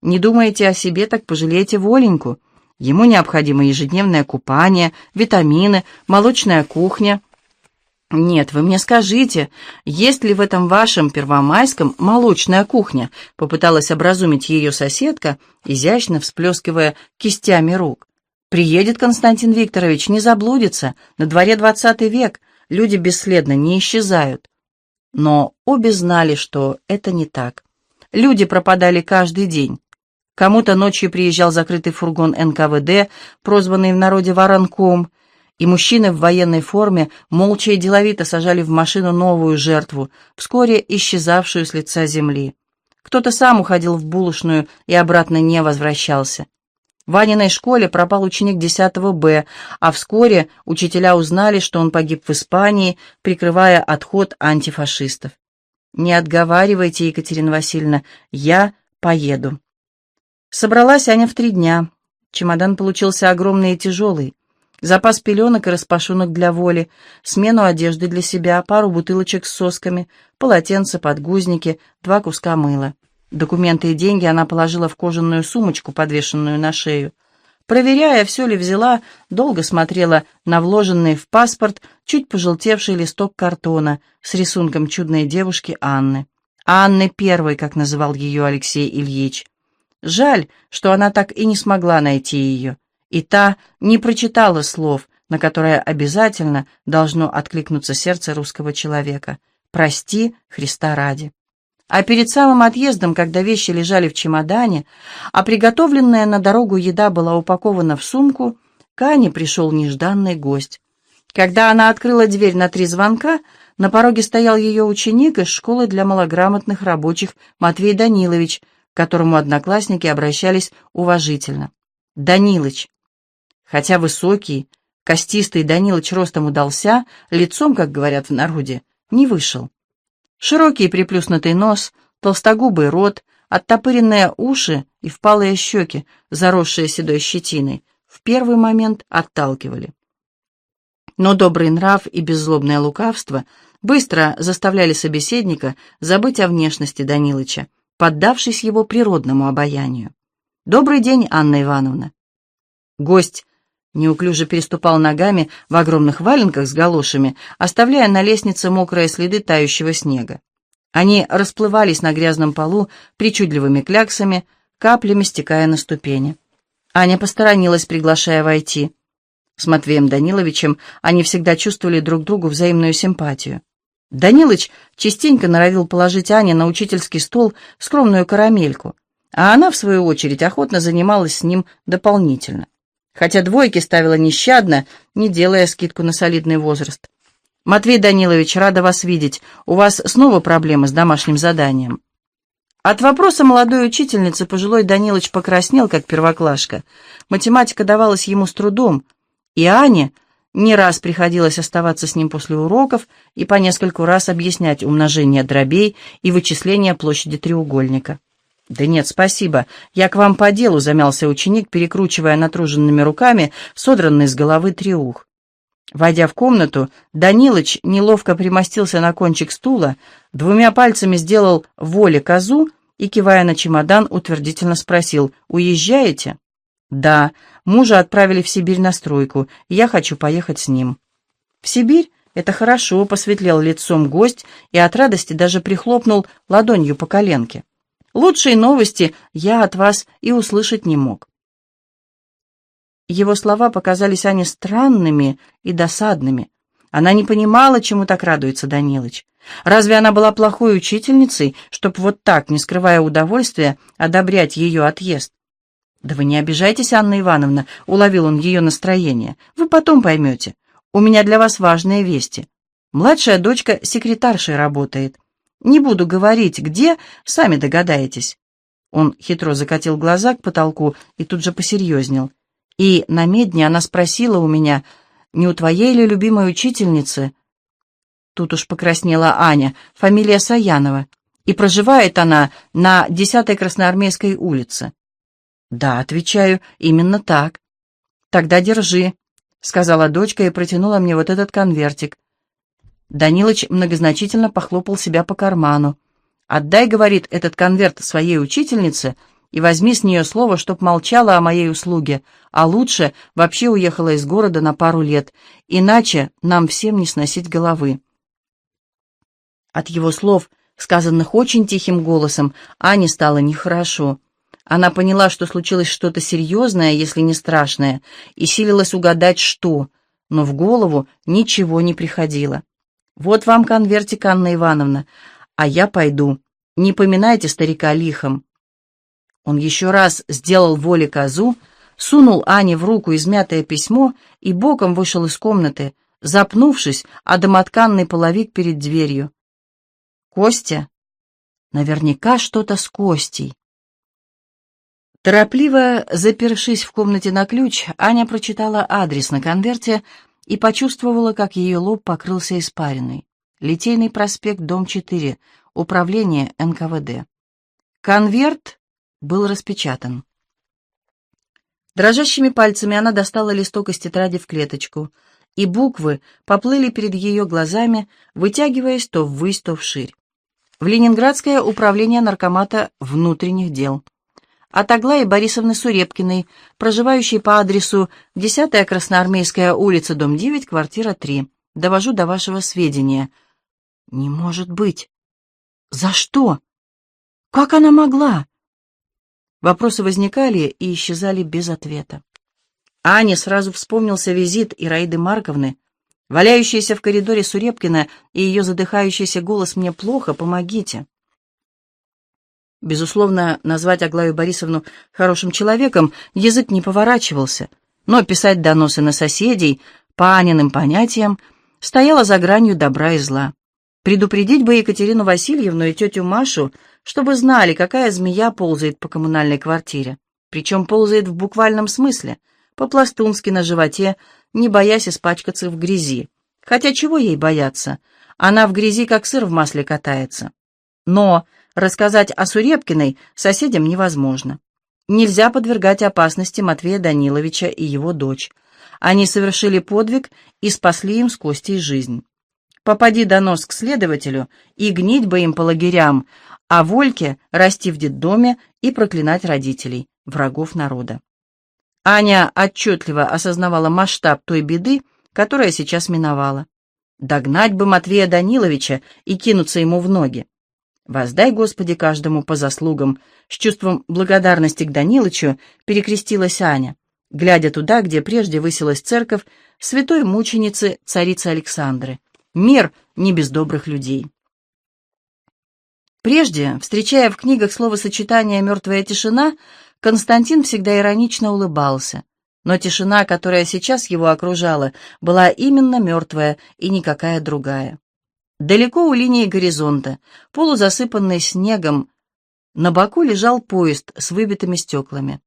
Не думаете о себе, так пожалеете Воленьку. Ему необходимо ежедневное купание, витамины, молочная кухня». «Нет, вы мне скажите, есть ли в этом вашем первомайском молочная кухня?» Попыталась образумить ее соседка, изящно всплескивая кистями рук. «Приедет Константин Викторович, не заблудится. На дворе двадцатый век. Люди бесследно не исчезают». Но обе знали, что это не так. Люди пропадали каждый день. Кому-то ночью приезжал закрытый фургон НКВД, прозванный в народе «Воронком», и мужчины в военной форме молча и деловито сажали в машину новую жертву, вскоре исчезавшую с лица земли. Кто-то сам уходил в булочную и обратно не возвращался. В Ваниной школе пропал ученик 10 Б, а вскоре учителя узнали, что он погиб в Испании, прикрывая отход антифашистов. «Не отговаривайте, Екатерина Васильевна, я поеду». Собралась Аня в три дня. Чемодан получился огромный и тяжелый. Запас пеленок и распашонок для воли, смену одежды для себя, пару бутылочек с сосками, полотенце, подгузники, два куска мыла. Документы и деньги она положила в кожаную сумочку, подвешенную на шею. Проверяя, все ли взяла, долго смотрела на вложенный в паспорт чуть пожелтевший листок картона с рисунком чудной девушки Анны. Анны Первой, как называл ее Алексей Ильич. Жаль, что она так и не смогла найти ее и та не прочитала слов, на которые обязательно должно откликнуться сердце русского человека. «Прости, Христа ради». А перед самым отъездом, когда вещи лежали в чемодане, а приготовленная на дорогу еда была упакована в сумку, к Ане пришел нежданный гость. Когда она открыла дверь на три звонка, на пороге стоял ее ученик из школы для малограмотных рабочих Матвей Данилович, к которому одноклассники обращались уважительно. «Данилыч, Хотя высокий, костистый Данилыч ростом удался, лицом, как говорят в народе, не вышел. Широкий приплюснутый нос, толстогубый рот, оттопыренные уши и впалые щеки, заросшие седой щетиной, в первый момент отталкивали. Но добрый нрав и беззлобное лукавство быстро заставляли собеседника забыть о внешности Данилыча, поддавшись его природному обаянию. «Добрый день, Анна Ивановна!» Гость неуклюже переступал ногами в огромных валенках с галошами, оставляя на лестнице мокрые следы тающего снега. Они расплывались на грязном полу причудливыми кляксами, каплями стекая на ступени. Аня посторонилась, приглашая войти. С Матвеем Даниловичем они всегда чувствовали друг другу взаимную симпатию. Данилыч частенько норовил положить Ане на учительский стол скромную карамельку, а она, в свою очередь, охотно занималась с ним дополнительно хотя двойки ставила нещадно, не делая скидку на солидный возраст. «Матвей Данилович, рада вас видеть. У вас снова проблемы с домашним заданием». От вопроса молодой учительницы пожилой Данилович покраснел, как первоклашка. Математика давалась ему с трудом, и Ане не раз приходилось оставаться с ним после уроков и по нескольку раз объяснять умножение дробей и вычисление площади треугольника. «Да нет, спасибо. Я к вам по делу», — замялся ученик, перекручивая натруженными руками содранный с головы триух. Войдя в комнату, Данилыч неловко примостился на кончик стула, двумя пальцами сделал воле козу и, кивая на чемодан, утвердительно спросил «Уезжаете?» «Да, мужа отправили в Сибирь на стройку, и я хочу поехать с ним». «В Сибирь? Это хорошо», — посветлел лицом гость и от радости даже прихлопнул ладонью по коленке. Лучшей новости я от вас и услышать не мог. Его слова показались Ане странными и досадными. Она не понимала, чему так радуется Данилыч. Разве она была плохой учительницей, чтоб вот так, не скрывая удовольствия, одобрять ее отъезд? «Да вы не обижайтесь, Анна Ивановна», — уловил он ее настроение. «Вы потом поймете. У меня для вас важные вести. Младшая дочка секретаршей работает. Не буду говорить, где, сами догадаетесь». Он хитро закатил глаза к потолку и тут же посерьезнел. И на медне она спросила у меня, не у твоей ли любимой учительницы? Тут уж покраснела Аня, фамилия Саянова. И проживает она на 10-й Красноармейской улице. Да, отвечаю, именно так. Тогда держи, сказала дочка и протянула мне вот этот конвертик. Данилыч многозначительно похлопал себя по карману. «Отдай, — говорит, — этот конверт своей учительнице и возьми с нее слово, чтоб молчала о моей услуге, а лучше вообще уехала из города на пару лет, иначе нам всем не сносить головы». От его слов, сказанных очень тихим голосом, Ане стало нехорошо. Она поняла, что случилось что-то серьезное, если не страшное, и силилась угадать, что, но в голову ничего не приходило. «Вот вам конвертик, Анна Ивановна, а я пойду. Не поминайте старика лихом». Он еще раз сделал воле козу, сунул Ане в руку измятое письмо и боком вышел из комнаты, запнувшись о домотканный половик перед дверью. «Костя? Наверняка что-то с Костей». Торопливо запершись в комнате на ключ, Аня прочитала адрес на конверте, и почувствовала, как ее лоб покрылся испариной. Литейный проспект, дом 4, управление НКВД. Конверт был распечатан. Дрожащими пальцами она достала листок из тетради в клеточку, и буквы поплыли перед ее глазами, вытягиваясь то ввысь, то вширь. В Ленинградское управление наркомата внутренних дел от Аглаи Борисовны Сурепкиной, проживающей по адресу 10-я Красноармейская улица, дом 9, квартира 3. Довожу до вашего сведения. Не может быть. За что? Как она могла? Вопросы возникали и исчезали без ответа. Ане сразу вспомнился визит Ираиды Марковны, валяющаяся в коридоре Сурепкина и ее задыхающийся голос «Мне плохо, помогите». Безусловно, назвать Аглаю Борисовну хорошим человеком язык не поворачивался, но писать доносы на соседей по Аниным понятиям стояло за гранью добра и зла. Предупредить бы Екатерину Васильевну и тетю Машу, чтобы знали, какая змея ползает по коммунальной квартире. Причем ползает в буквальном смысле, по-пластунски на животе, не боясь испачкаться в грязи. Хотя чего ей бояться? Она в грязи, как сыр в масле катается. Но Рассказать о Сурепкиной соседям невозможно. Нельзя подвергать опасности Матвея Даниловича и его дочь. Они совершили подвиг и спасли им с Костей жизнь. Попади донос к следователю, и гнить бы им по лагерям, а Вольке расти в детдоме и проклинать родителей, врагов народа. Аня отчетливо осознавала масштаб той беды, которая сейчас миновала. Догнать бы Матвея Даниловича и кинуться ему в ноги. «Воздай, Господи, каждому по заслугам!» С чувством благодарности к Данилычу перекрестилась Аня, глядя туда, где прежде высилась церковь святой мученицы царицы Александры. Мир не без добрых людей. Прежде, встречая в книгах словосочетание «мертвая тишина», Константин всегда иронично улыбался. Но тишина, которая сейчас его окружала, была именно мертвая и никакая другая. Далеко у линии горизонта, полузасыпанный снегом, на боку лежал поезд с выбитыми стеклами.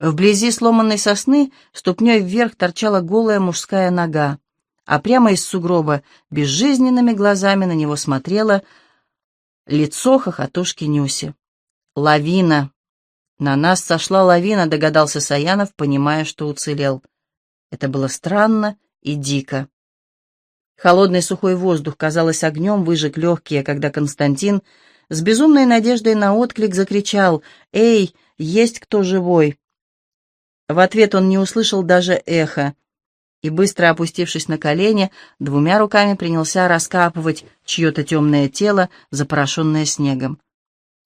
Вблизи сломанной сосны ступней вверх торчала голая мужская нога, а прямо из сугроба безжизненными глазами на него смотрело лицо хохотушки Нюси. «Лавина!» «На нас сошла лавина», — догадался Саянов, понимая, что уцелел. Это было странно и дико. Холодный сухой воздух, казалось, огнем выжег легкие, когда Константин с безумной надеждой на отклик закричал «Эй, есть кто живой!». В ответ он не услышал даже эхо и, быстро опустившись на колени, двумя руками принялся раскапывать чье-то темное тело, запорошенное снегом.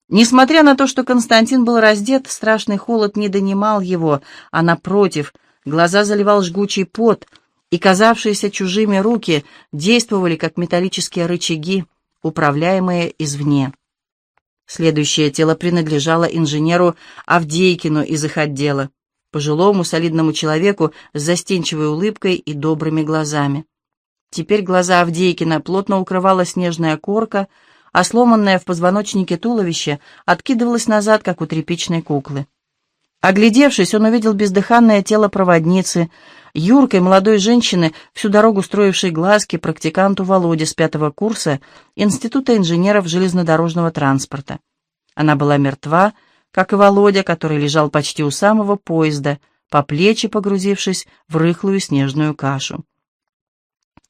Несмотря на то, что Константин был раздет, страшный холод не донимал его, а, напротив, глаза заливал жгучий пот — и казавшиеся чужими руки действовали как металлические рычаги, управляемые извне. Следующее тело принадлежало инженеру Авдейкину из их отдела, пожилому солидному человеку с застенчивой улыбкой и добрыми глазами. Теперь глаза Авдейкина плотно укрывала снежная корка, а сломанное в позвоночнике туловище откидывалось назад, как у тряпичной куклы. Оглядевшись, он увидел бездыханное тело проводницы, юркой молодой женщины, всю дорогу строившей глазки практиканту Володе с пятого курса Института инженеров железнодорожного транспорта. Она была мертва, как и Володя, который лежал почти у самого поезда, по плечи погрузившись в рыхлую снежную кашу.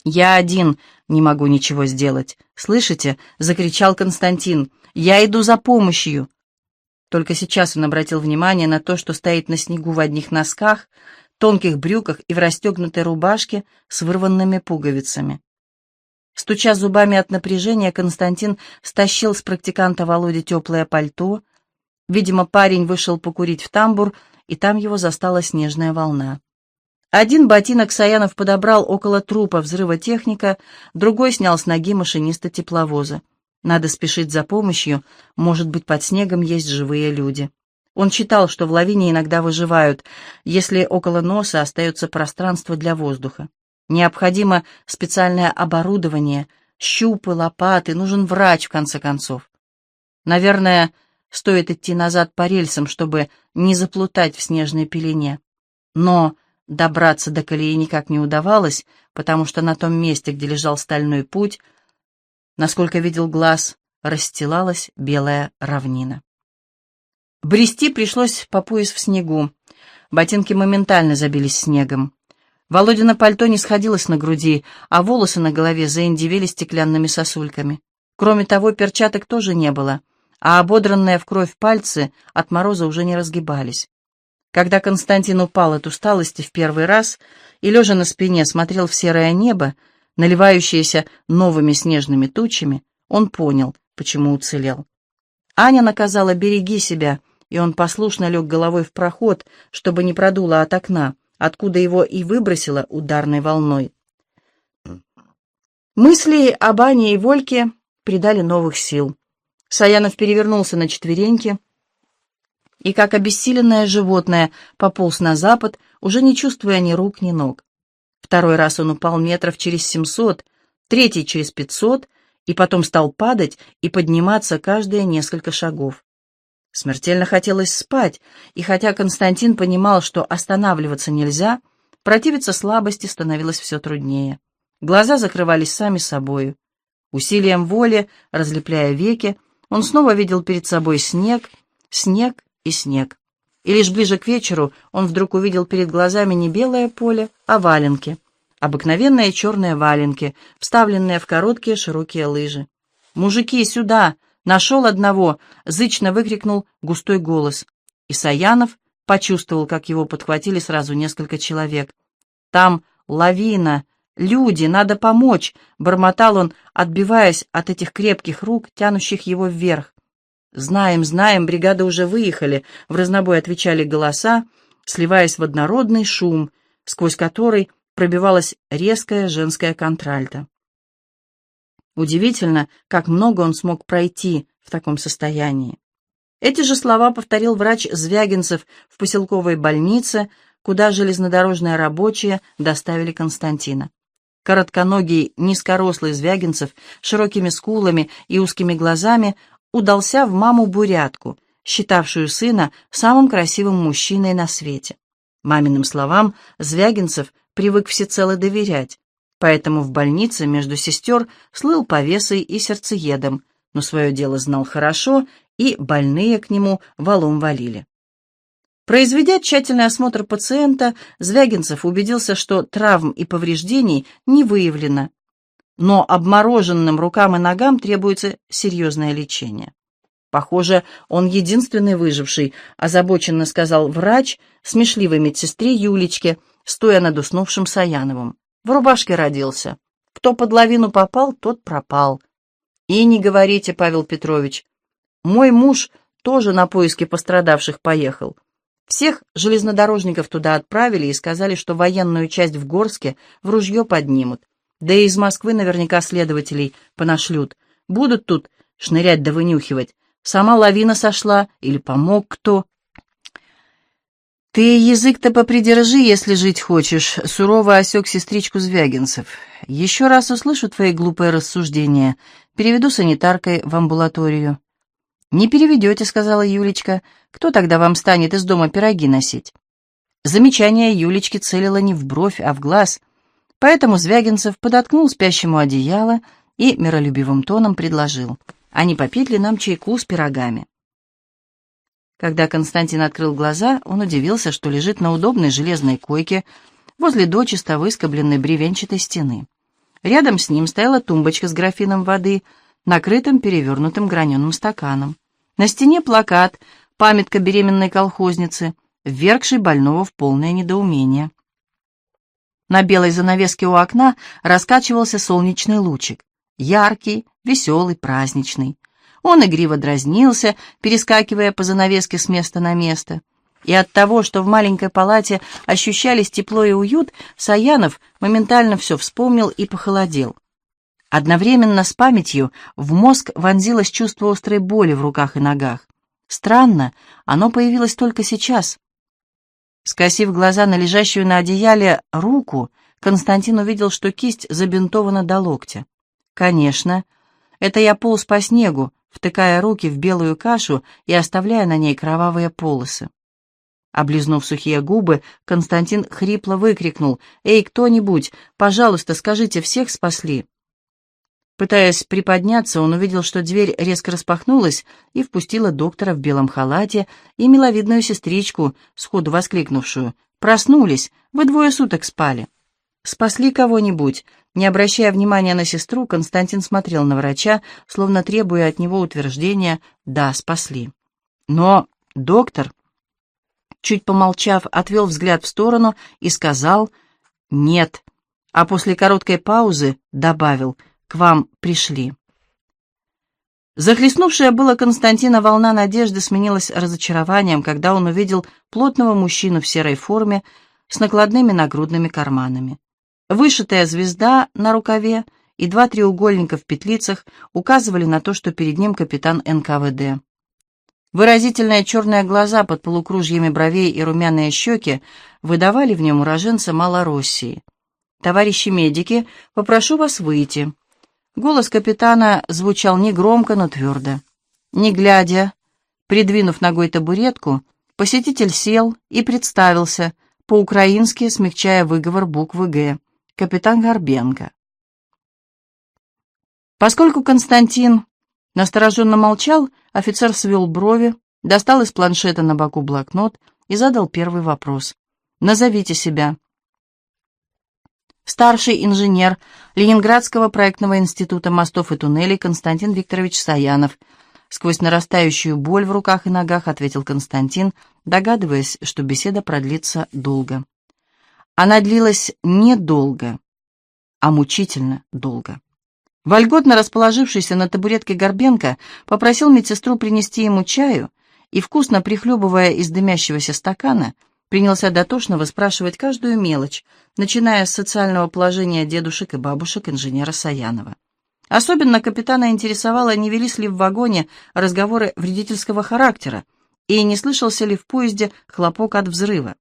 «Я один не могу ничего сделать. Слышите?» — закричал Константин. «Я иду за помощью!» Только сейчас он обратил внимание на то, что стоит на снегу в одних носках, тонких брюках и в расстегнутой рубашке с вырванными пуговицами. Стуча зубами от напряжения, Константин стащил с практиканта Володи теплое пальто. Видимо, парень вышел покурить в тамбур, и там его застала снежная волна. Один ботинок Саянов подобрал около трупа взрыва техника, другой снял с ноги машиниста тепловоза. Надо спешить за помощью, может быть, под снегом есть живые люди. Он читал, что в лавине иногда выживают, если около носа остается пространство для воздуха. Необходимо специальное оборудование, щупы, лопаты, нужен врач, в конце концов. Наверное, стоит идти назад по рельсам, чтобы не заплутать в снежной пелене. Но Добраться до колеи никак не удавалось, потому что на том месте, где лежал стальной путь, насколько видел глаз, расстилалась белая равнина. Брести пришлось по пояс в снегу. Ботинки моментально забились снегом. Володина пальто не сходилось на груди, а волосы на голове заиндивели стеклянными сосульками. Кроме того, перчаток тоже не было, а ободранные в кровь пальцы от мороза уже не разгибались. Когда Константин упал от усталости в первый раз и, лежа на спине, смотрел в серое небо, наливающееся новыми снежными тучами, он понял, почему уцелел. Аня наказала «береги себя», и он послушно лег головой в проход, чтобы не продуло от окна, откуда его и выбросило ударной волной. Мысли об Ане и Вольке придали новых сил. Саянов перевернулся на четвереньки, и, как обессиленное животное, пополз на запад, уже не чувствуя ни рук, ни ног. Второй раз он упал метров через семьсот, третий через пятьсот, и потом стал падать и подниматься каждые несколько шагов. Смертельно хотелось спать, и хотя Константин понимал, что останавливаться нельзя, противиться слабости становилось все труднее. Глаза закрывались сами собою. Усилием воли, разлепляя веки, он снова видел перед собой снег, снег и снег. И лишь ближе к вечеру он вдруг увидел перед глазами не белое поле, а валенки. Обыкновенные черные валенки, вставленные в короткие широкие лыжи. «Мужики, сюда! Нашел одного!» — зычно выкрикнул густой голос. И Саянов почувствовал, как его подхватили сразу несколько человек. «Там лавина! Люди! Надо помочь!» — бормотал он, отбиваясь от этих крепких рук, тянущих его вверх. «Знаем, знаем, бригада уже выехали», — в разнобой отвечали голоса, сливаясь в однородный шум, сквозь который пробивалась резкая женская контральта. Удивительно, как много он смог пройти в таком состоянии. Эти же слова повторил врач Звягинцев в поселковой больнице, куда железнодорожные рабочие доставили Константина. Коротконогий, низкорослый Звягинцев, широкими скулами и узкими глазами, удался в маму-бурятку, считавшую сына самым красивым мужчиной на свете. Маминым словам Звягинцев привык всецело доверять, поэтому в больнице между сестер слыл повесой и сердцеедом, но свое дело знал хорошо, и больные к нему валом валили. Произведя тщательный осмотр пациента, Звягинцев убедился, что травм и повреждений не выявлено, но обмороженным рукам и ногам требуется серьезное лечение. Похоже, он единственный выживший, озабоченно сказал врач смешливой медсестре Юлечке, стоя над уснувшим Саяновым. В рубашке родился. Кто под лавину попал, тот пропал. И не говорите, Павел Петрович. Мой муж тоже на поиски пострадавших поехал. Всех железнодорожников туда отправили и сказали, что военную часть в Горске в ружье поднимут. Да и из Москвы наверняка следователей понашлют. Будут тут шнырять да вынюхивать. Сама лавина сошла или помог кто. «Ты язык-то попридержи, если жить хочешь», — сурово осек сестричку Звягинцев. «Еще раз услышу твои глупые рассуждения. Переведу санитаркой в амбулаторию». «Не переведете», — сказала Юлечка. «Кто тогда вам станет из дома пироги носить?» Замечание Юлечки целило не в бровь, а в глаз, поэтому Звягинцев подоткнул спящему одеяло и миролюбивым тоном предложил. «Они попить ли нам чайку с пирогами?» Когда Константин открыл глаза, он удивился, что лежит на удобной железной койке возле дочисто выскобленной бревенчатой стены. Рядом с ним стояла тумбочка с графином воды, накрытым перевернутым граненым стаканом. На стене плакат, памятка беременной колхозницы, ввергший больного в полное недоумение. На белой занавеске у окна раскачивался солнечный лучик, яркий, веселый, праздничный. Он игриво дразнился, перескакивая по занавеске с места на место. И от того, что в маленькой палате ощущались тепло и уют, Саянов моментально все вспомнил и похолодел. Одновременно с памятью в мозг вонзилось чувство острой боли в руках и ногах. Странно, оно появилось только сейчас. Скосив глаза на лежащую на одеяле руку, Константин увидел, что кисть забинтована до локтя. Конечно, это я полз по снегу, втыкая руки в белую кашу и оставляя на ней кровавые полосы. Облизнув сухие губы, Константин хрипло выкрикнул «Эй, кто-нибудь, пожалуйста, скажите, всех спасли!» Пытаясь приподняться, он увидел, что дверь резко распахнулась и впустила доктора в белом халате и миловидную сестричку, сходу воскликнувшую «Проснулись! Вы двое суток спали!» «Спасли кого-нибудь?» Не обращая внимания на сестру, Константин смотрел на врача, словно требуя от него утверждения «да, спасли». Но доктор, чуть помолчав, отвел взгляд в сторону и сказал «нет», а после короткой паузы добавил «к вам пришли». Захлестнувшая было Константина волна надежды сменилась разочарованием, когда он увидел плотного мужчину в серой форме с накладными нагрудными карманами. Вышитая звезда на рукаве и два треугольника в петлицах указывали на то, что перед ним капитан НКВД. Выразительные черные глаза под полукружьями бровей и румяные щеки выдавали в нем уроженца Малороссии. «Товарищи медики, попрошу вас выйти». Голос капитана звучал негромко, но твердо. Не глядя, придвинув ногой табуретку, посетитель сел и представился, по-украински смягчая выговор буквы «Г» капитан Горбенко. Поскольку Константин настороженно молчал, офицер свел брови, достал из планшета на боку блокнот и задал первый вопрос. «Назовите себя». Старший инженер Ленинградского проектного института мостов и туннелей Константин Викторович Саянов. Сквозь нарастающую боль в руках и ногах ответил Константин, догадываясь, что беседа продлится долго. Она длилась недолго, а мучительно долго. Вольготно расположившийся на табуретке Горбенко попросил медсестру принести ему чаю и, вкусно прихлебывая из дымящегося стакана, принялся дотошно выспрашивать каждую мелочь, начиная с социального положения дедушек и бабушек инженера Саянова. Особенно капитана интересовало, не велись ли в вагоне разговоры вредительского характера и не слышался ли в поезде хлопок от взрыва.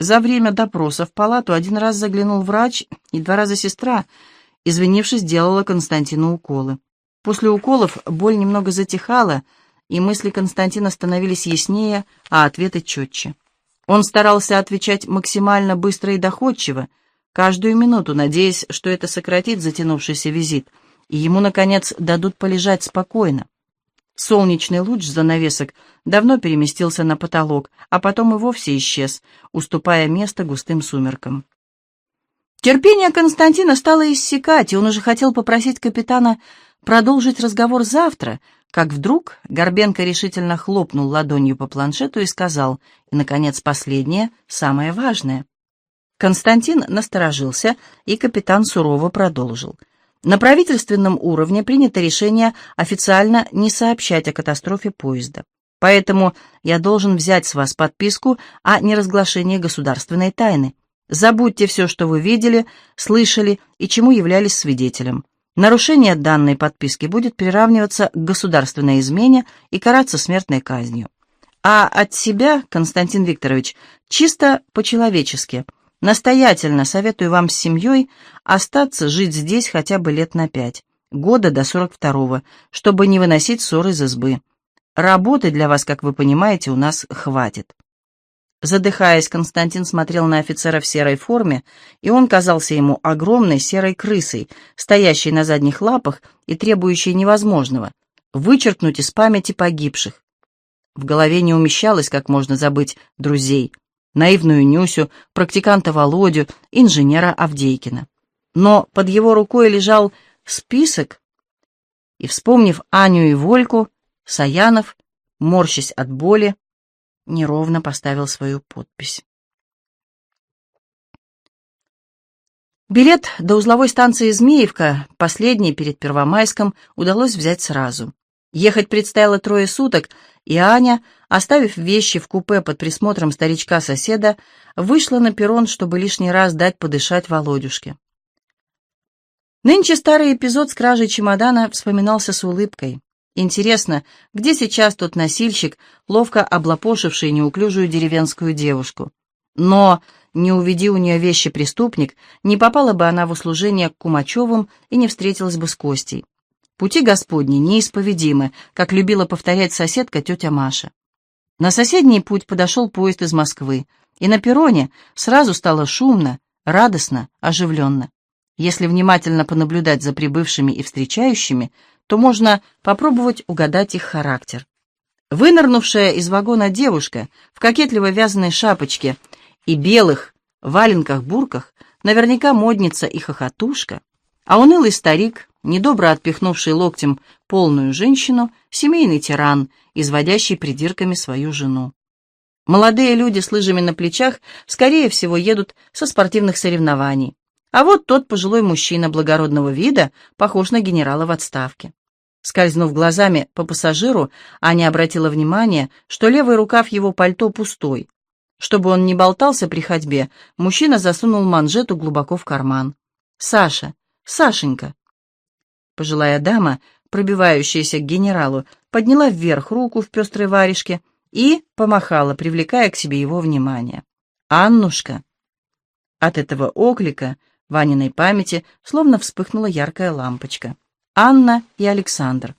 За время допроса в палату один раз заглянул врач и два раза сестра, извинившись, делала Константину уколы. После уколов боль немного затихала, и мысли Константина становились яснее, а ответы четче. Он старался отвечать максимально быстро и доходчиво, каждую минуту, надеясь, что это сократит затянувшийся визит, и ему, наконец, дадут полежать спокойно. Солнечный луч занавесок давно переместился на потолок, а потом и вовсе исчез, уступая место густым сумеркам. Терпение Константина стало иссякать, и он уже хотел попросить капитана продолжить разговор завтра, как вдруг Горбенко решительно хлопнул ладонью по планшету и сказал, и, наконец, последнее, самое важное. Константин насторожился, и капитан сурово продолжил — на правительственном уровне принято решение официально не сообщать о катастрофе поезда. Поэтому я должен взять с вас подписку о неразглашении государственной тайны. Забудьте все, что вы видели, слышали и чему являлись свидетелем. Нарушение данной подписки будет приравниваться к государственной измене и караться смертной казнью. А от себя, Константин Викторович, чисто по-человечески – Настоятельно советую вам с семьей остаться жить здесь хотя бы лет на пять, года до сорок второго, чтобы не выносить ссор из избы. Работы для вас, как вы понимаете, у нас хватит. Задыхаясь, Константин смотрел на офицера в серой форме, и он казался ему огромной серой крысой, стоящей на задних лапах и требующей невозможного — вычеркнуть из памяти погибших. В голове не умещалось, как можно забыть друзей, наивную Нюсю, практиканта Володю, инженера Авдейкина. Но под его рукой лежал список, и, вспомнив Аню и Вольку, Саянов, морщась от боли, неровно поставил свою подпись. Билет до узловой станции Змеевка, последний перед Первомайском, удалось взять сразу. Ехать предстояло трое суток, и Аня, оставив вещи в купе под присмотром старичка-соседа, вышла на перрон, чтобы лишний раз дать подышать Володюшке. Нынче старый эпизод с кражей чемодана вспоминался с улыбкой. Интересно, где сейчас тот носильщик, ловко облапошивший неуклюжую деревенскую девушку? Но, не уведи у нее вещи преступник, не попала бы она в услужение к Кумачевым и не встретилась бы с Костей. Пути Господни неисповедимы, как любила повторять соседка тетя Маша. На соседний путь подошел поезд из Москвы, и на перроне сразу стало шумно, радостно, оживленно. Если внимательно понаблюдать за прибывшими и встречающими, то можно попробовать угадать их характер. Вынырнувшая из вагона девушка в кокетливо вязаной шапочке и белых валенках-бурках наверняка модница и хохотушка, а унылый старик, недобро отпихнувший локтем полную женщину, семейный тиран, изводящий придирками свою жену. Молодые люди с лыжами на плечах, скорее всего, едут со спортивных соревнований. А вот тот пожилой мужчина благородного вида похож на генерала в отставке. Скользнув глазами по пассажиру, Аня обратила внимание, что левый рукав его пальто пустой. Чтобы он не болтался при ходьбе, мужчина засунул манжету глубоко в карман. «Саша! Сашенька!» Пожилая дама, пробивающаяся к генералу, подняла вверх руку в пестрой варежке и помахала, привлекая к себе его внимание. «Аннушка!» От этого оклика в Аниной памяти словно вспыхнула яркая лампочка. Анна и Александр.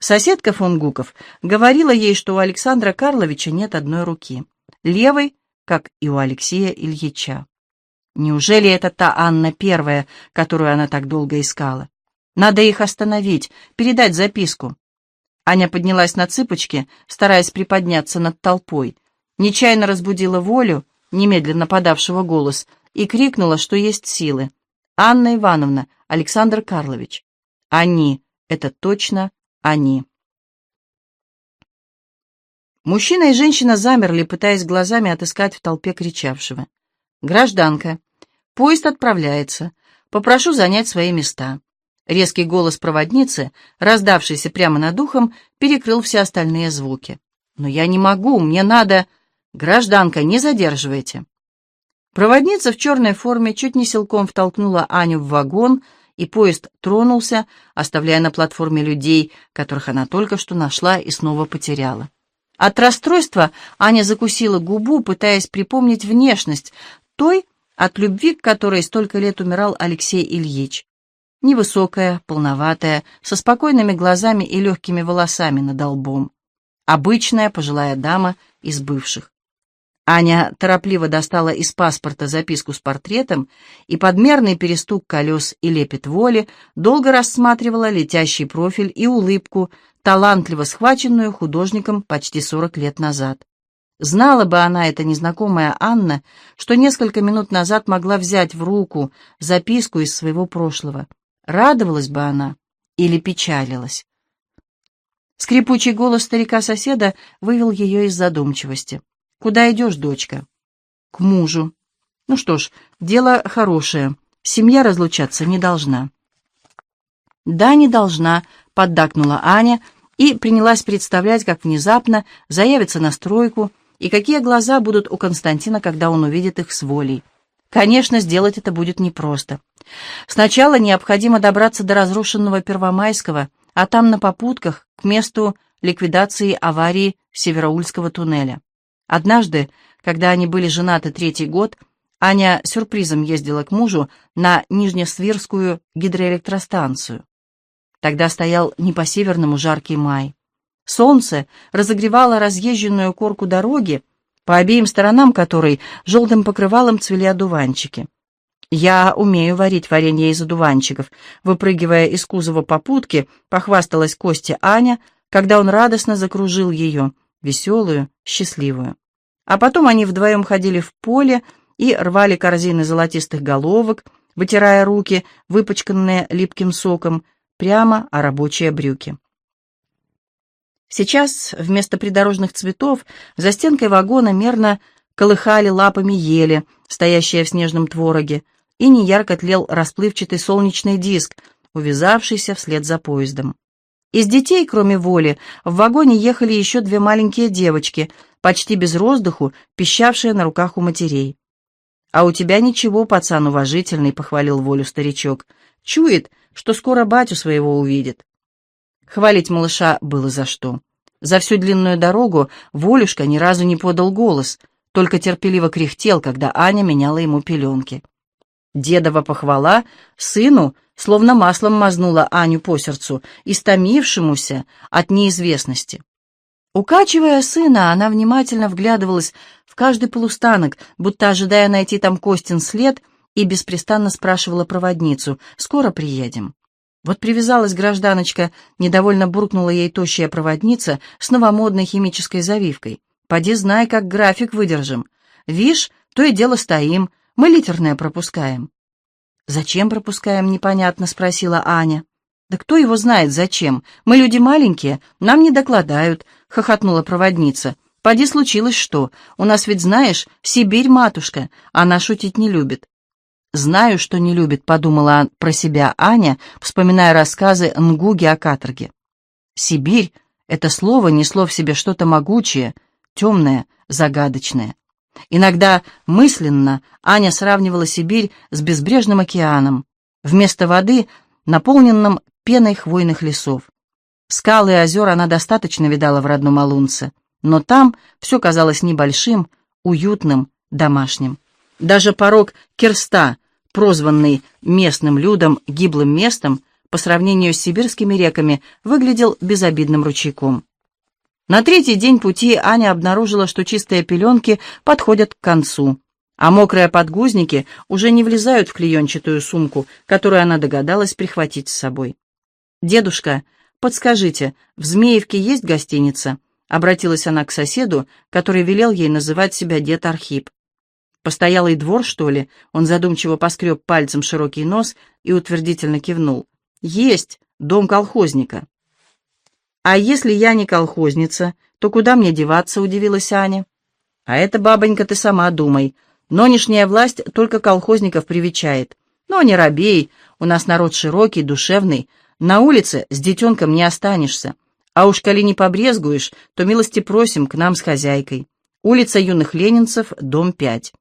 Соседка фон Гуков говорила ей, что у Александра Карловича нет одной руки, левой, как и у Алексея Ильича. Неужели это та Анна первая, которую она так долго искала? Надо их остановить, передать записку. Аня поднялась на цыпочки, стараясь приподняться над толпой, нечаянно разбудила волю, немедленно подавшего голос, и крикнула, что есть силы. «Анна Ивановна, Александр Карлович». «Они, это точно они». Мужчина и женщина замерли, пытаясь глазами отыскать в толпе кричавшего. «Гражданка, поезд отправляется. Попрошу занять свои места». Резкий голос проводницы, раздавшийся прямо над ухом, перекрыл все остальные звуки. «Но я не могу, мне надо...» «Гражданка, не задерживайте». Проводница в черной форме чуть не силком втолкнула Аню в вагон, и поезд тронулся, оставляя на платформе людей, которых она только что нашла и снова потеряла. От расстройства Аня закусила губу, пытаясь припомнить внешность той, от любви к которой столько лет умирал Алексей Ильич. Невысокая, полноватая, со спокойными глазами и легкими волосами над лбом. Обычная пожилая дама из бывших. Аня торопливо достала из паспорта записку с портретом и подмерный перестук колес и лепет воли долго рассматривала летящий профиль и улыбку, талантливо схваченную художником почти сорок лет назад. Знала бы она, эта незнакомая Анна, что несколько минут назад могла взять в руку записку из своего прошлого. Радовалась бы она или печалилась. Скрипучий голос старика-соседа вывел ее из задумчивости. «Куда идешь, дочка?» «К мужу». «Ну что ж, дело хорошее. Семья разлучаться не должна». «Да, не должна», — поддакнула Аня и принялась представлять, как внезапно заявится на стройку и какие глаза будут у Константина, когда он увидит их с волей. Конечно, сделать это будет непросто. Сначала необходимо добраться до разрушенного Первомайского, а там на попутках к месту ликвидации аварии Североульского туннеля. Однажды, когда они были женаты третий год, Аня сюрпризом ездила к мужу на Нижнесвирскую гидроэлектростанцию. Тогда стоял не по-северному жаркий май. Солнце разогревало разъезженную корку дороги, по обеим сторонам которой желтым покрывалом цвели одуванчики. «Я умею варить варенье из одуванчиков», выпрыгивая из кузова попутки, похвасталась Косте Аня, когда он радостно закружил ее, веселую, счастливую. А потом они вдвоем ходили в поле и рвали корзины золотистых головок, вытирая руки, выпачканные липким соком, прямо о рабочие брюки. Сейчас вместо придорожных цветов за стенкой вагона мерно колыхали лапами ели, стоящие в снежном твороге, и неярко тлел расплывчатый солнечный диск, увязавшийся вслед за поездом. Из детей, кроме воли, в вагоне ехали еще две маленькие девочки, почти без роздуху, пищавшие на руках у матерей. «А у тебя ничего, пацан уважительный», — похвалил волю старичок. «Чует, что скоро батю своего увидит». Хвалить малыша было за что. За всю длинную дорогу Волюшка ни разу не подал голос, только терпеливо кряхтел, когда Аня меняла ему пеленки. Дедова похвала сыну словно маслом мазнула Аню по сердцу, истомившемуся от неизвестности. Укачивая сына, она внимательно вглядывалась в каждый полустанок, будто ожидая найти там Костин след, и беспрестанно спрашивала проводницу, «Скоро приедем?» Вот привязалась гражданочка, недовольно буркнула ей тощая проводница с новомодной химической завивкой. «Поди знай, как график выдержим. Вишь, то и дело стоим, мы литерное пропускаем». «Зачем пропускаем, непонятно?» — спросила Аня. «Да кто его знает, зачем? Мы люди маленькие, нам не докладают», — хохотнула проводница. «Поди случилось что? У нас ведь, знаешь, Сибирь, матушка, она шутить не любит». «Знаю, что не любит», — подумала про себя Аня, вспоминая рассказы Нгуги о каторге. «Сибирь» — это слово несло в себе что-то могучее, темное, загадочное. Иногда мысленно Аня сравнивала Сибирь с безбрежным океаном, вместо воды, наполненным пеной хвойных лесов. Скалы и озера она достаточно видала в родном Алунце, но там все казалось небольшим, уютным, домашним. Даже порог Керста, прозванный местным людом гиблым местом, по сравнению с сибирскими реками, выглядел безобидным ручейком. На третий день пути Аня обнаружила, что чистые пеленки подходят к концу, а мокрые подгузники уже не влезают в клеенчатую сумку, которую она догадалась прихватить с собой. «Дедушка, подскажите, в Змеевке есть гостиница?» Обратилась она к соседу, который велел ей называть себя дед Архип. «Постоялый двор, что ли?» Он задумчиво поскреб пальцем широкий нос и утвердительно кивнул. «Есть, дом колхозника». «А если я не колхозница, то куда мне деваться?» — удивилась Аня. «А это, бабонька, ты сама думай. Нынешняя власть только колхозников привечает. Но не робей, у нас народ широкий, душевный. На улице с детенком не останешься. А уж коли не побрезгуешь, то милости просим к нам с хозяйкой. Улица юных ленинцев, дом 5».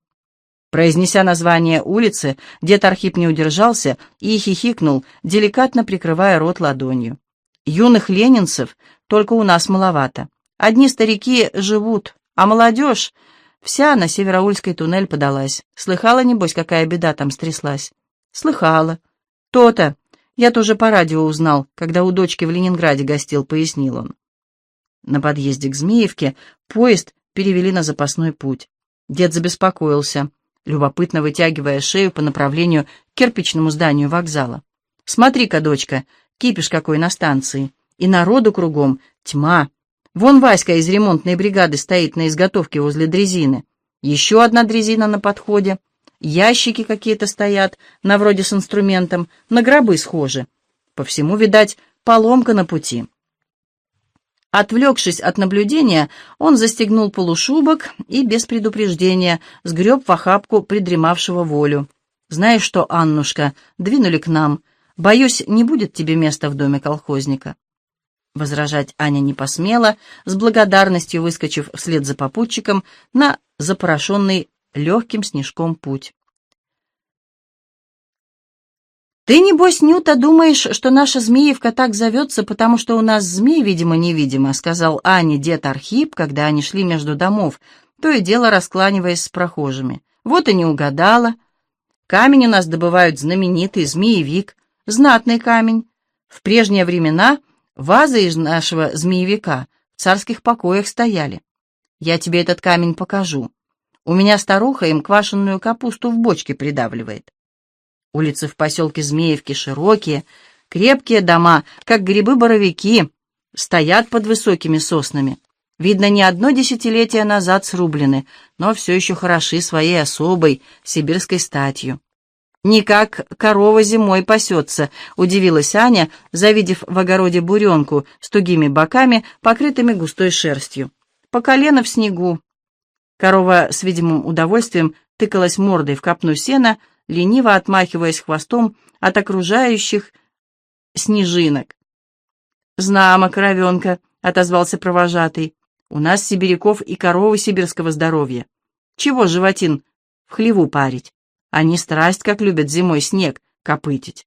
Произнеся название улицы, дед Архип не удержался и хихикнул, деликатно прикрывая рот ладонью. Юных ленинцев только у нас маловато. Одни старики живут, а молодежь вся на Североульский туннель подалась. Слыхала, небось, какая беда там стряслась? Слыхала. То-то. Я тоже по радио узнал, когда у дочки в Ленинграде гостил, пояснил он. На подъезде к Змеевке поезд перевели на запасной путь. Дед забеспокоился, любопытно вытягивая шею по направлению к кирпичному зданию вокзала. «Смотри-ка, дочка, Кипиш какой на станции. И народу кругом тьма. Вон Васька из ремонтной бригады стоит на изготовке возле дрезины. Еще одна дрезина на подходе. Ящики какие-то стоят, на вроде с инструментом, на гробы схожи. По всему, видать, поломка на пути. Отвлекшись от наблюдения, он застегнул полушубок и без предупреждения сгреб в охапку придремавшего волю. «Знаешь что, Аннушка, двинули к нам. Боюсь, не будет тебе места в доме колхозника». Возражать Аня не посмела, с благодарностью выскочив вслед за попутчиком на запорошенный легким снежком путь. «Ты, небось, Нюта, думаешь, что наша Змеевка так зовется, потому что у нас змей, видимо-невидимо», сказал Ане дед Архип, когда они шли между домов, то и дело раскланиваясь с прохожими. «Вот и не угадала. Камень у нас добывают знаменитый змеевик, знатный камень. В прежние времена вазы из нашего змеевика в царских покоях стояли. Я тебе этот камень покажу. У меня старуха им квашеную капусту в бочке придавливает. Улицы в поселке Змеевки широкие, крепкие дома, как грибы-боровики, стоят под высокими соснами. Видно, не одно десятилетие назад срублены, но все еще хороши своей особой сибирской статью. «Никак корова зимой пасется», — удивилась Аня, завидев в огороде буренку с тугими боками, покрытыми густой шерстью. «По колено в снегу». Корова с видимым удовольствием тыкалась мордой в копну сена, лениво отмахиваясь хвостом от окружающих снежинок. «Знамо, коровенка», — отозвался провожатый. «У нас сибиряков и коровы сибирского здоровья. Чего животин в хлеву парить? Они страсть, как любят зимой снег, копытить».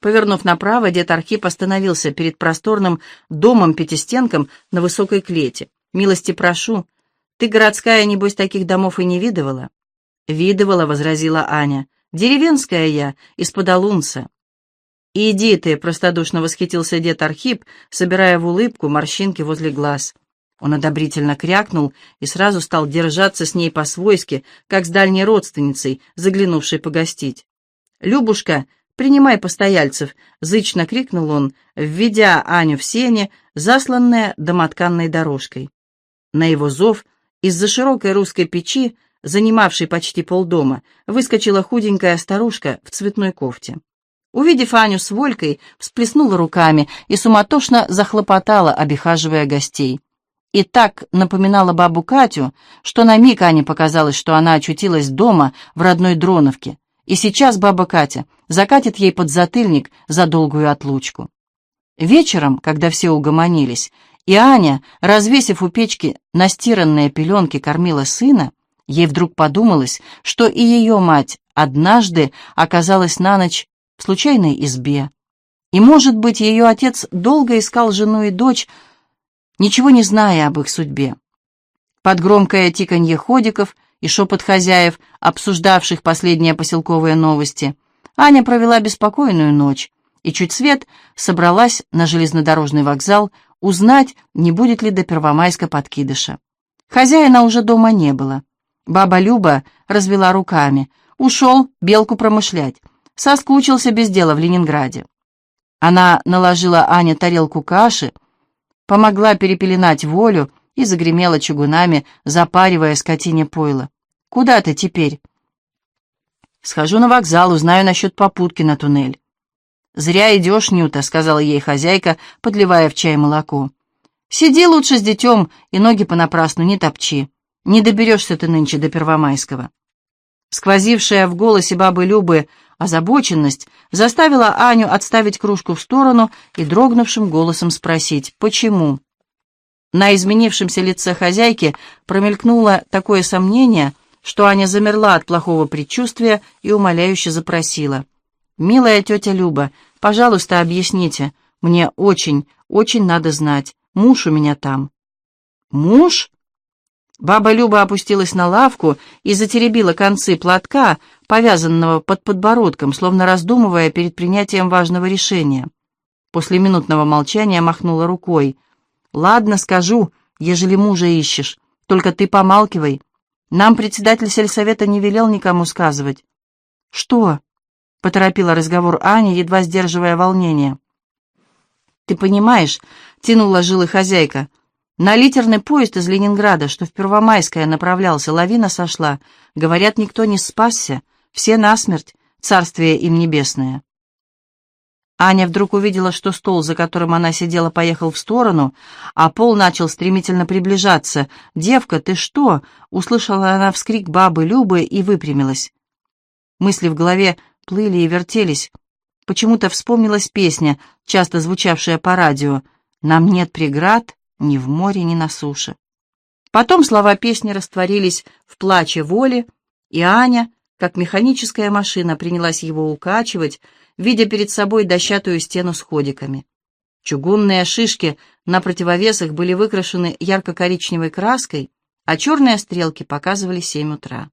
Повернув направо, дед Архип остановился перед просторным домом-пятистенком на высокой клете. «Милости прошу. Ты, городская, небось, таких домов и не видывала?» «Видывала», — возразила Аня. «Деревенская я, из-под Алунца». «Иди ты», — простодушно восхитился дед Архип, собирая в улыбку морщинки возле глаз. Он одобрительно крякнул и сразу стал держаться с ней по-свойски, как с дальней родственницей, заглянувшей погостить. «Любушка, принимай постояльцев!» — зычно крикнул он, введя Аню в сене, засланная домотканной дорожкой. На его зов из-за широкой русской печи, занимавшей почти полдома, выскочила худенькая старушка в цветной кофте. Увидев Аню с Волькой, всплеснула руками и суматошно захлопотала, обихаживая гостей. И так напоминала бабу Катю, что на миг Ане показалось, что она очутилась дома в родной Дроновке, и сейчас баба Катя закатит ей под затыльник за долгую отлучку. Вечером, когда все угомонились, и Аня, развесив у печки настиранные пеленки, кормила сына, ей вдруг подумалось, что и ее мать однажды оказалась на ночь в случайной избе. И, может быть, ее отец долго искал жену и дочь, ничего не зная об их судьбе. Под громкое тиканье ходиков и шепот хозяев, обсуждавших последние поселковые новости, Аня провела беспокойную ночь и чуть свет собралась на железнодорожный вокзал узнать, не будет ли до Первомайска подкидыша. Хозяина уже дома не было. Баба Люба развела руками. Ушел белку промышлять. Соскучился без дела в Ленинграде. Она наложила Ане тарелку каши, помогла перепеленать волю и загремела чугунами, запаривая скотине пойло. «Куда ты теперь?» «Схожу на вокзал, узнаю насчет попутки на туннель». «Зря идешь, Нюта», — сказала ей хозяйка, подливая в чай молоко. «Сиди лучше с детем и ноги понапрасну не топчи. Не доберешься ты нынче до Первомайского». Сквозившая в голосе бабы Любы Озабоченность заставила Аню отставить кружку в сторону и дрогнувшим голосом спросить «Почему?». На изменившемся лице хозяйки промелькнуло такое сомнение, что Аня замерла от плохого предчувствия и умоляюще запросила. «Милая тетя Люба, пожалуйста, объясните. Мне очень, очень надо знать. Муж у меня там». «Муж?» Баба Люба опустилась на лавку и затеребила концы платка, повязанного под подбородком, словно раздумывая перед принятием важного решения. После минутного молчания махнула рукой. «Ладно, скажу, ежели мужа ищешь, только ты помалкивай. Нам председатель сельсовета не велел никому сказывать». «Что?» — поторопила разговор Аня, едва сдерживая волнение. «Ты понимаешь», — тянула жилы хозяйка, — на литерный поезд из Ленинграда, что в Первомайское направлялся, лавина сошла. Говорят, никто не спасся, все насмерть, царствие им небесное. Аня вдруг увидела, что стол, за которым она сидела, поехал в сторону, а пол начал стремительно приближаться. «Девка, ты что?» — услышала она вскрик бабы Любы и выпрямилась. Мысли в голове плыли и вертелись. Почему-то вспомнилась песня, часто звучавшая по радио «Нам нет преград, ни в море, ни на суше. Потом слова песни растворились в плаче воли, и Аня, как механическая машина, принялась его укачивать, видя перед собой дощатую стену с ходиками. Чугунные шишки на противовесах были выкрашены ярко-коричневой краской, а черные стрелки показывали семь утра.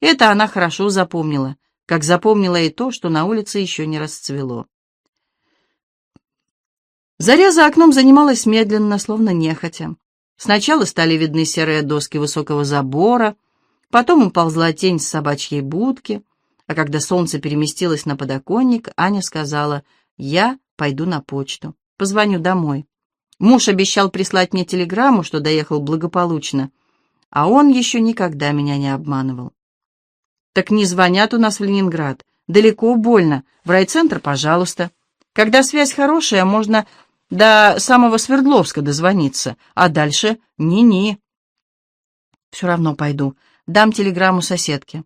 Это она хорошо запомнила, как запомнила и то, что на улице еще не расцвело. Заря за окном занималась медленно, словно нехотя. Сначала стали видны серые доски высокого забора, потом уползла тень с собачьей будки, а когда солнце переместилось на подоконник, Аня сказала, «Я пойду на почту, позвоню домой». Муж обещал прислать мне телеграмму, что доехал благополучно, а он еще никогда меня не обманывал. «Так не звонят у нас в Ленинград. Далеко, больно. В райцентр, пожалуйста. Когда связь хорошая, можно до самого Свердловска дозвониться, а дальше ни-ни». «Все равно пойду. Дам телеграмму соседке».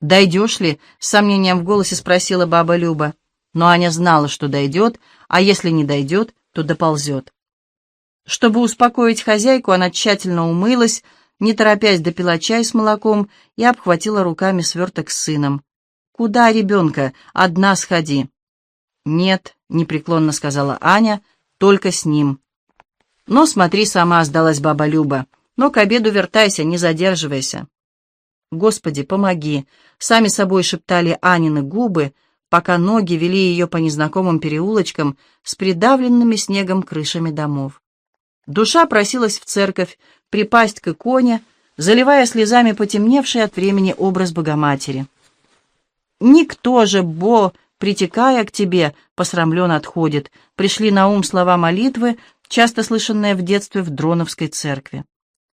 «Дойдешь ли?» — с сомнением в голосе спросила баба Люба. Но Аня знала, что дойдет, а если не дойдет, то доползет. Чтобы успокоить хозяйку, она тщательно умылась, не торопясь допила чай с молоком и обхватила руками сверток с сыном. «Куда, ребенка? Одна сходи». «Нет», — непреклонно сказала Аня, — «только с ним». «Но смотри сама», — сдалась баба Люба. «Но к обеду вертайся, не задерживайся». «Господи, помоги!» — сами собой шептали Анины губы, пока ноги вели ее по незнакомым переулочкам с придавленными снегом крышами домов. Душа просилась в церковь, припасть к иконе, заливая слезами потемневший от времени образ Богоматери. «Никто же, Бо, притекая к тебе, посрамлен отходит», пришли на ум слова молитвы, часто слышанные в детстве в Дроновской церкви.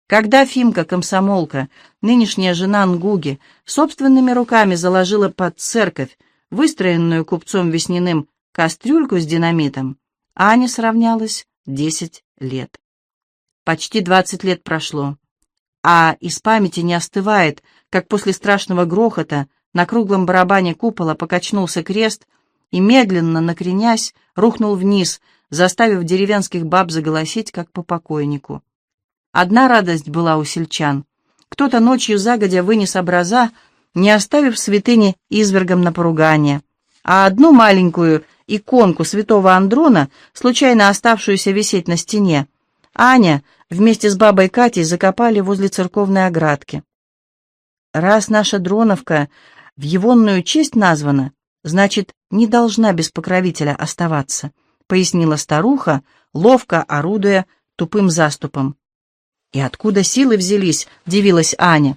Когда Фимка, комсомолка, нынешняя жена Нгуги, собственными руками заложила под церковь, выстроенную купцом Весниным, кастрюльку с динамитом, Аня сравнялась десять лет. Почти двадцать лет прошло, а из памяти не остывает, как после страшного грохота на круглом барабане купола покачнулся крест и, медленно накренясь, рухнул вниз, заставив деревенских баб заголосить, как по покойнику. Одна радость была у сельчан. Кто-то ночью загодя вынес образа, не оставив святыни извергом на поругание, а одну маленькую иконку святого Андрона, случайно оставшуюся висеть на стене, Аня вместе с бабой Катей закопали возле церковной оградки. Раз наша Дроновка в егонную честь названа, значит, не должна без покровителя оставаться, пояснила старуха, ловко орудуя тупым заступом. «И откуда силы взялись?» — дивилась Аня.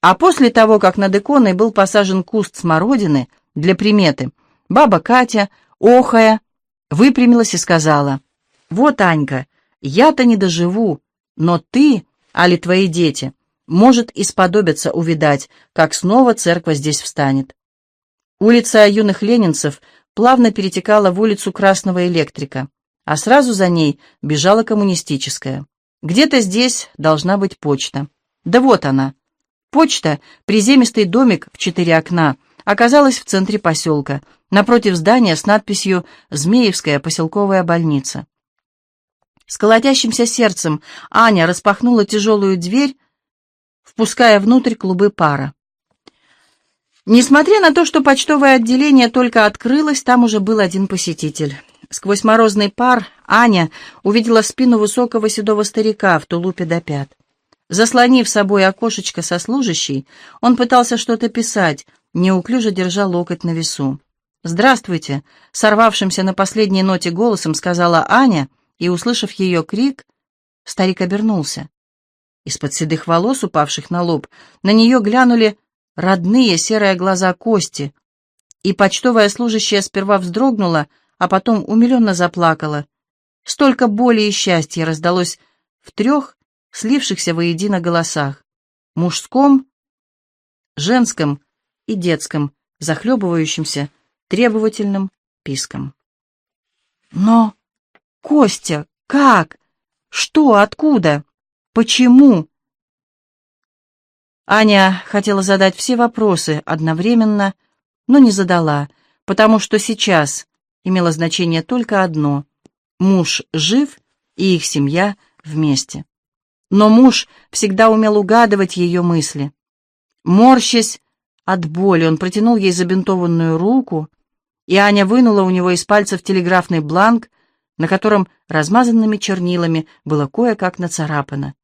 А после того, как над иконой был посажен куст смородины для приметы, баба Катя, охая, выпрямилась и сказала, «Вот, Анька, я-то не доживу, но ты, али твои дети, может и сподобиться увидать, как снова церковь здесь встанет». Улица юных ленинцев плавно перетекала в улицу Красного Электрика, а сразу за ней бежала коммунистическая. Где-то здесь должна быть почта. Да вот она. Почта, приземистый домик в четыре окна, оказалась в центре поселка, напротив здания с надписью «Змеевская поселковая больница». С колотящимся сердцем Аня распахнула тяжелую дверь, впуская внутрь клубы пара. Несмотря на то, что почтовое отделение только открылось, там уже был один посетитель. Сквозь морозный пар Аня увидела спину высокого седого старика в тулупе до пят. Заслонив собой окошечко со служащей, он пытался что-то писать, неуклюже держа локоть на весу. «Здравствуйте!» — сорвавшимся на последней ноте голосом сказала Аня, и, услышав ее крик, старик обернулся. Из-под седых волос, упавших на лоб, на нее глянули родные серые глаза Кости, и почтовая служащая сперва вздрогнула, а потом умиленно заплакала. Столько боли и счастья раздалось в трех слившихся воедино голосах — мужском, женском и детском, захлебывающимся требовательным писком. «Но, Костя, как? Что, откуда? Почему?» Аня хотела задать все вопросы одновременно, но не задала, потому что сейчас имело значение только одно — муж жив, и их семья вместе. Но муж всегда умел угадывать ее мысли. Морщась от боли, он протянул ей забинтованную руку, и Аня вынула у него из пальцев телеграфный бланк, на котором размазанными чернилами было кое-как нацарапано.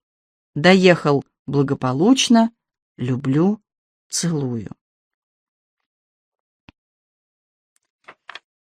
«Доехал благополучно, люблю, целую».